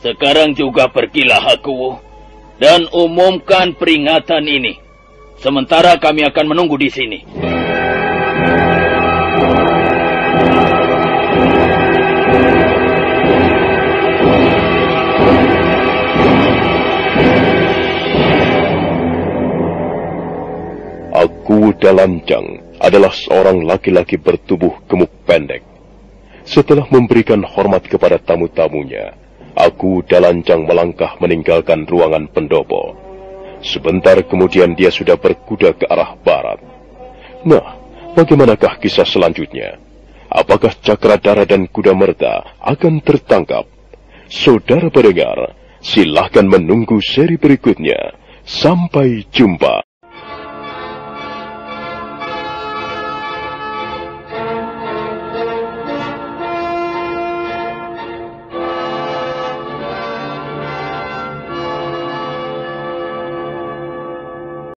sekarang juga pergilah aku dan umumkan peringatan ini. Sementara kami akan menunggu di sini. Aku Dalancang adalah seorang laki-laki bertubuh gemuk pendek. Setelah memberikan hormat kepada tamu-tamunya, aku Dalancang melangkah meninggalkan ruangan pendopo. Sebentar kemudian dia sudah berkuda ke arah barat. Nah, bagaimanakah kisah selanjutnya? Apakah Cakradara dan Kuda Merta akan tertangkap? Saudara pendengar, silahkan menunggu seri berikutnya. Sampai jumpa.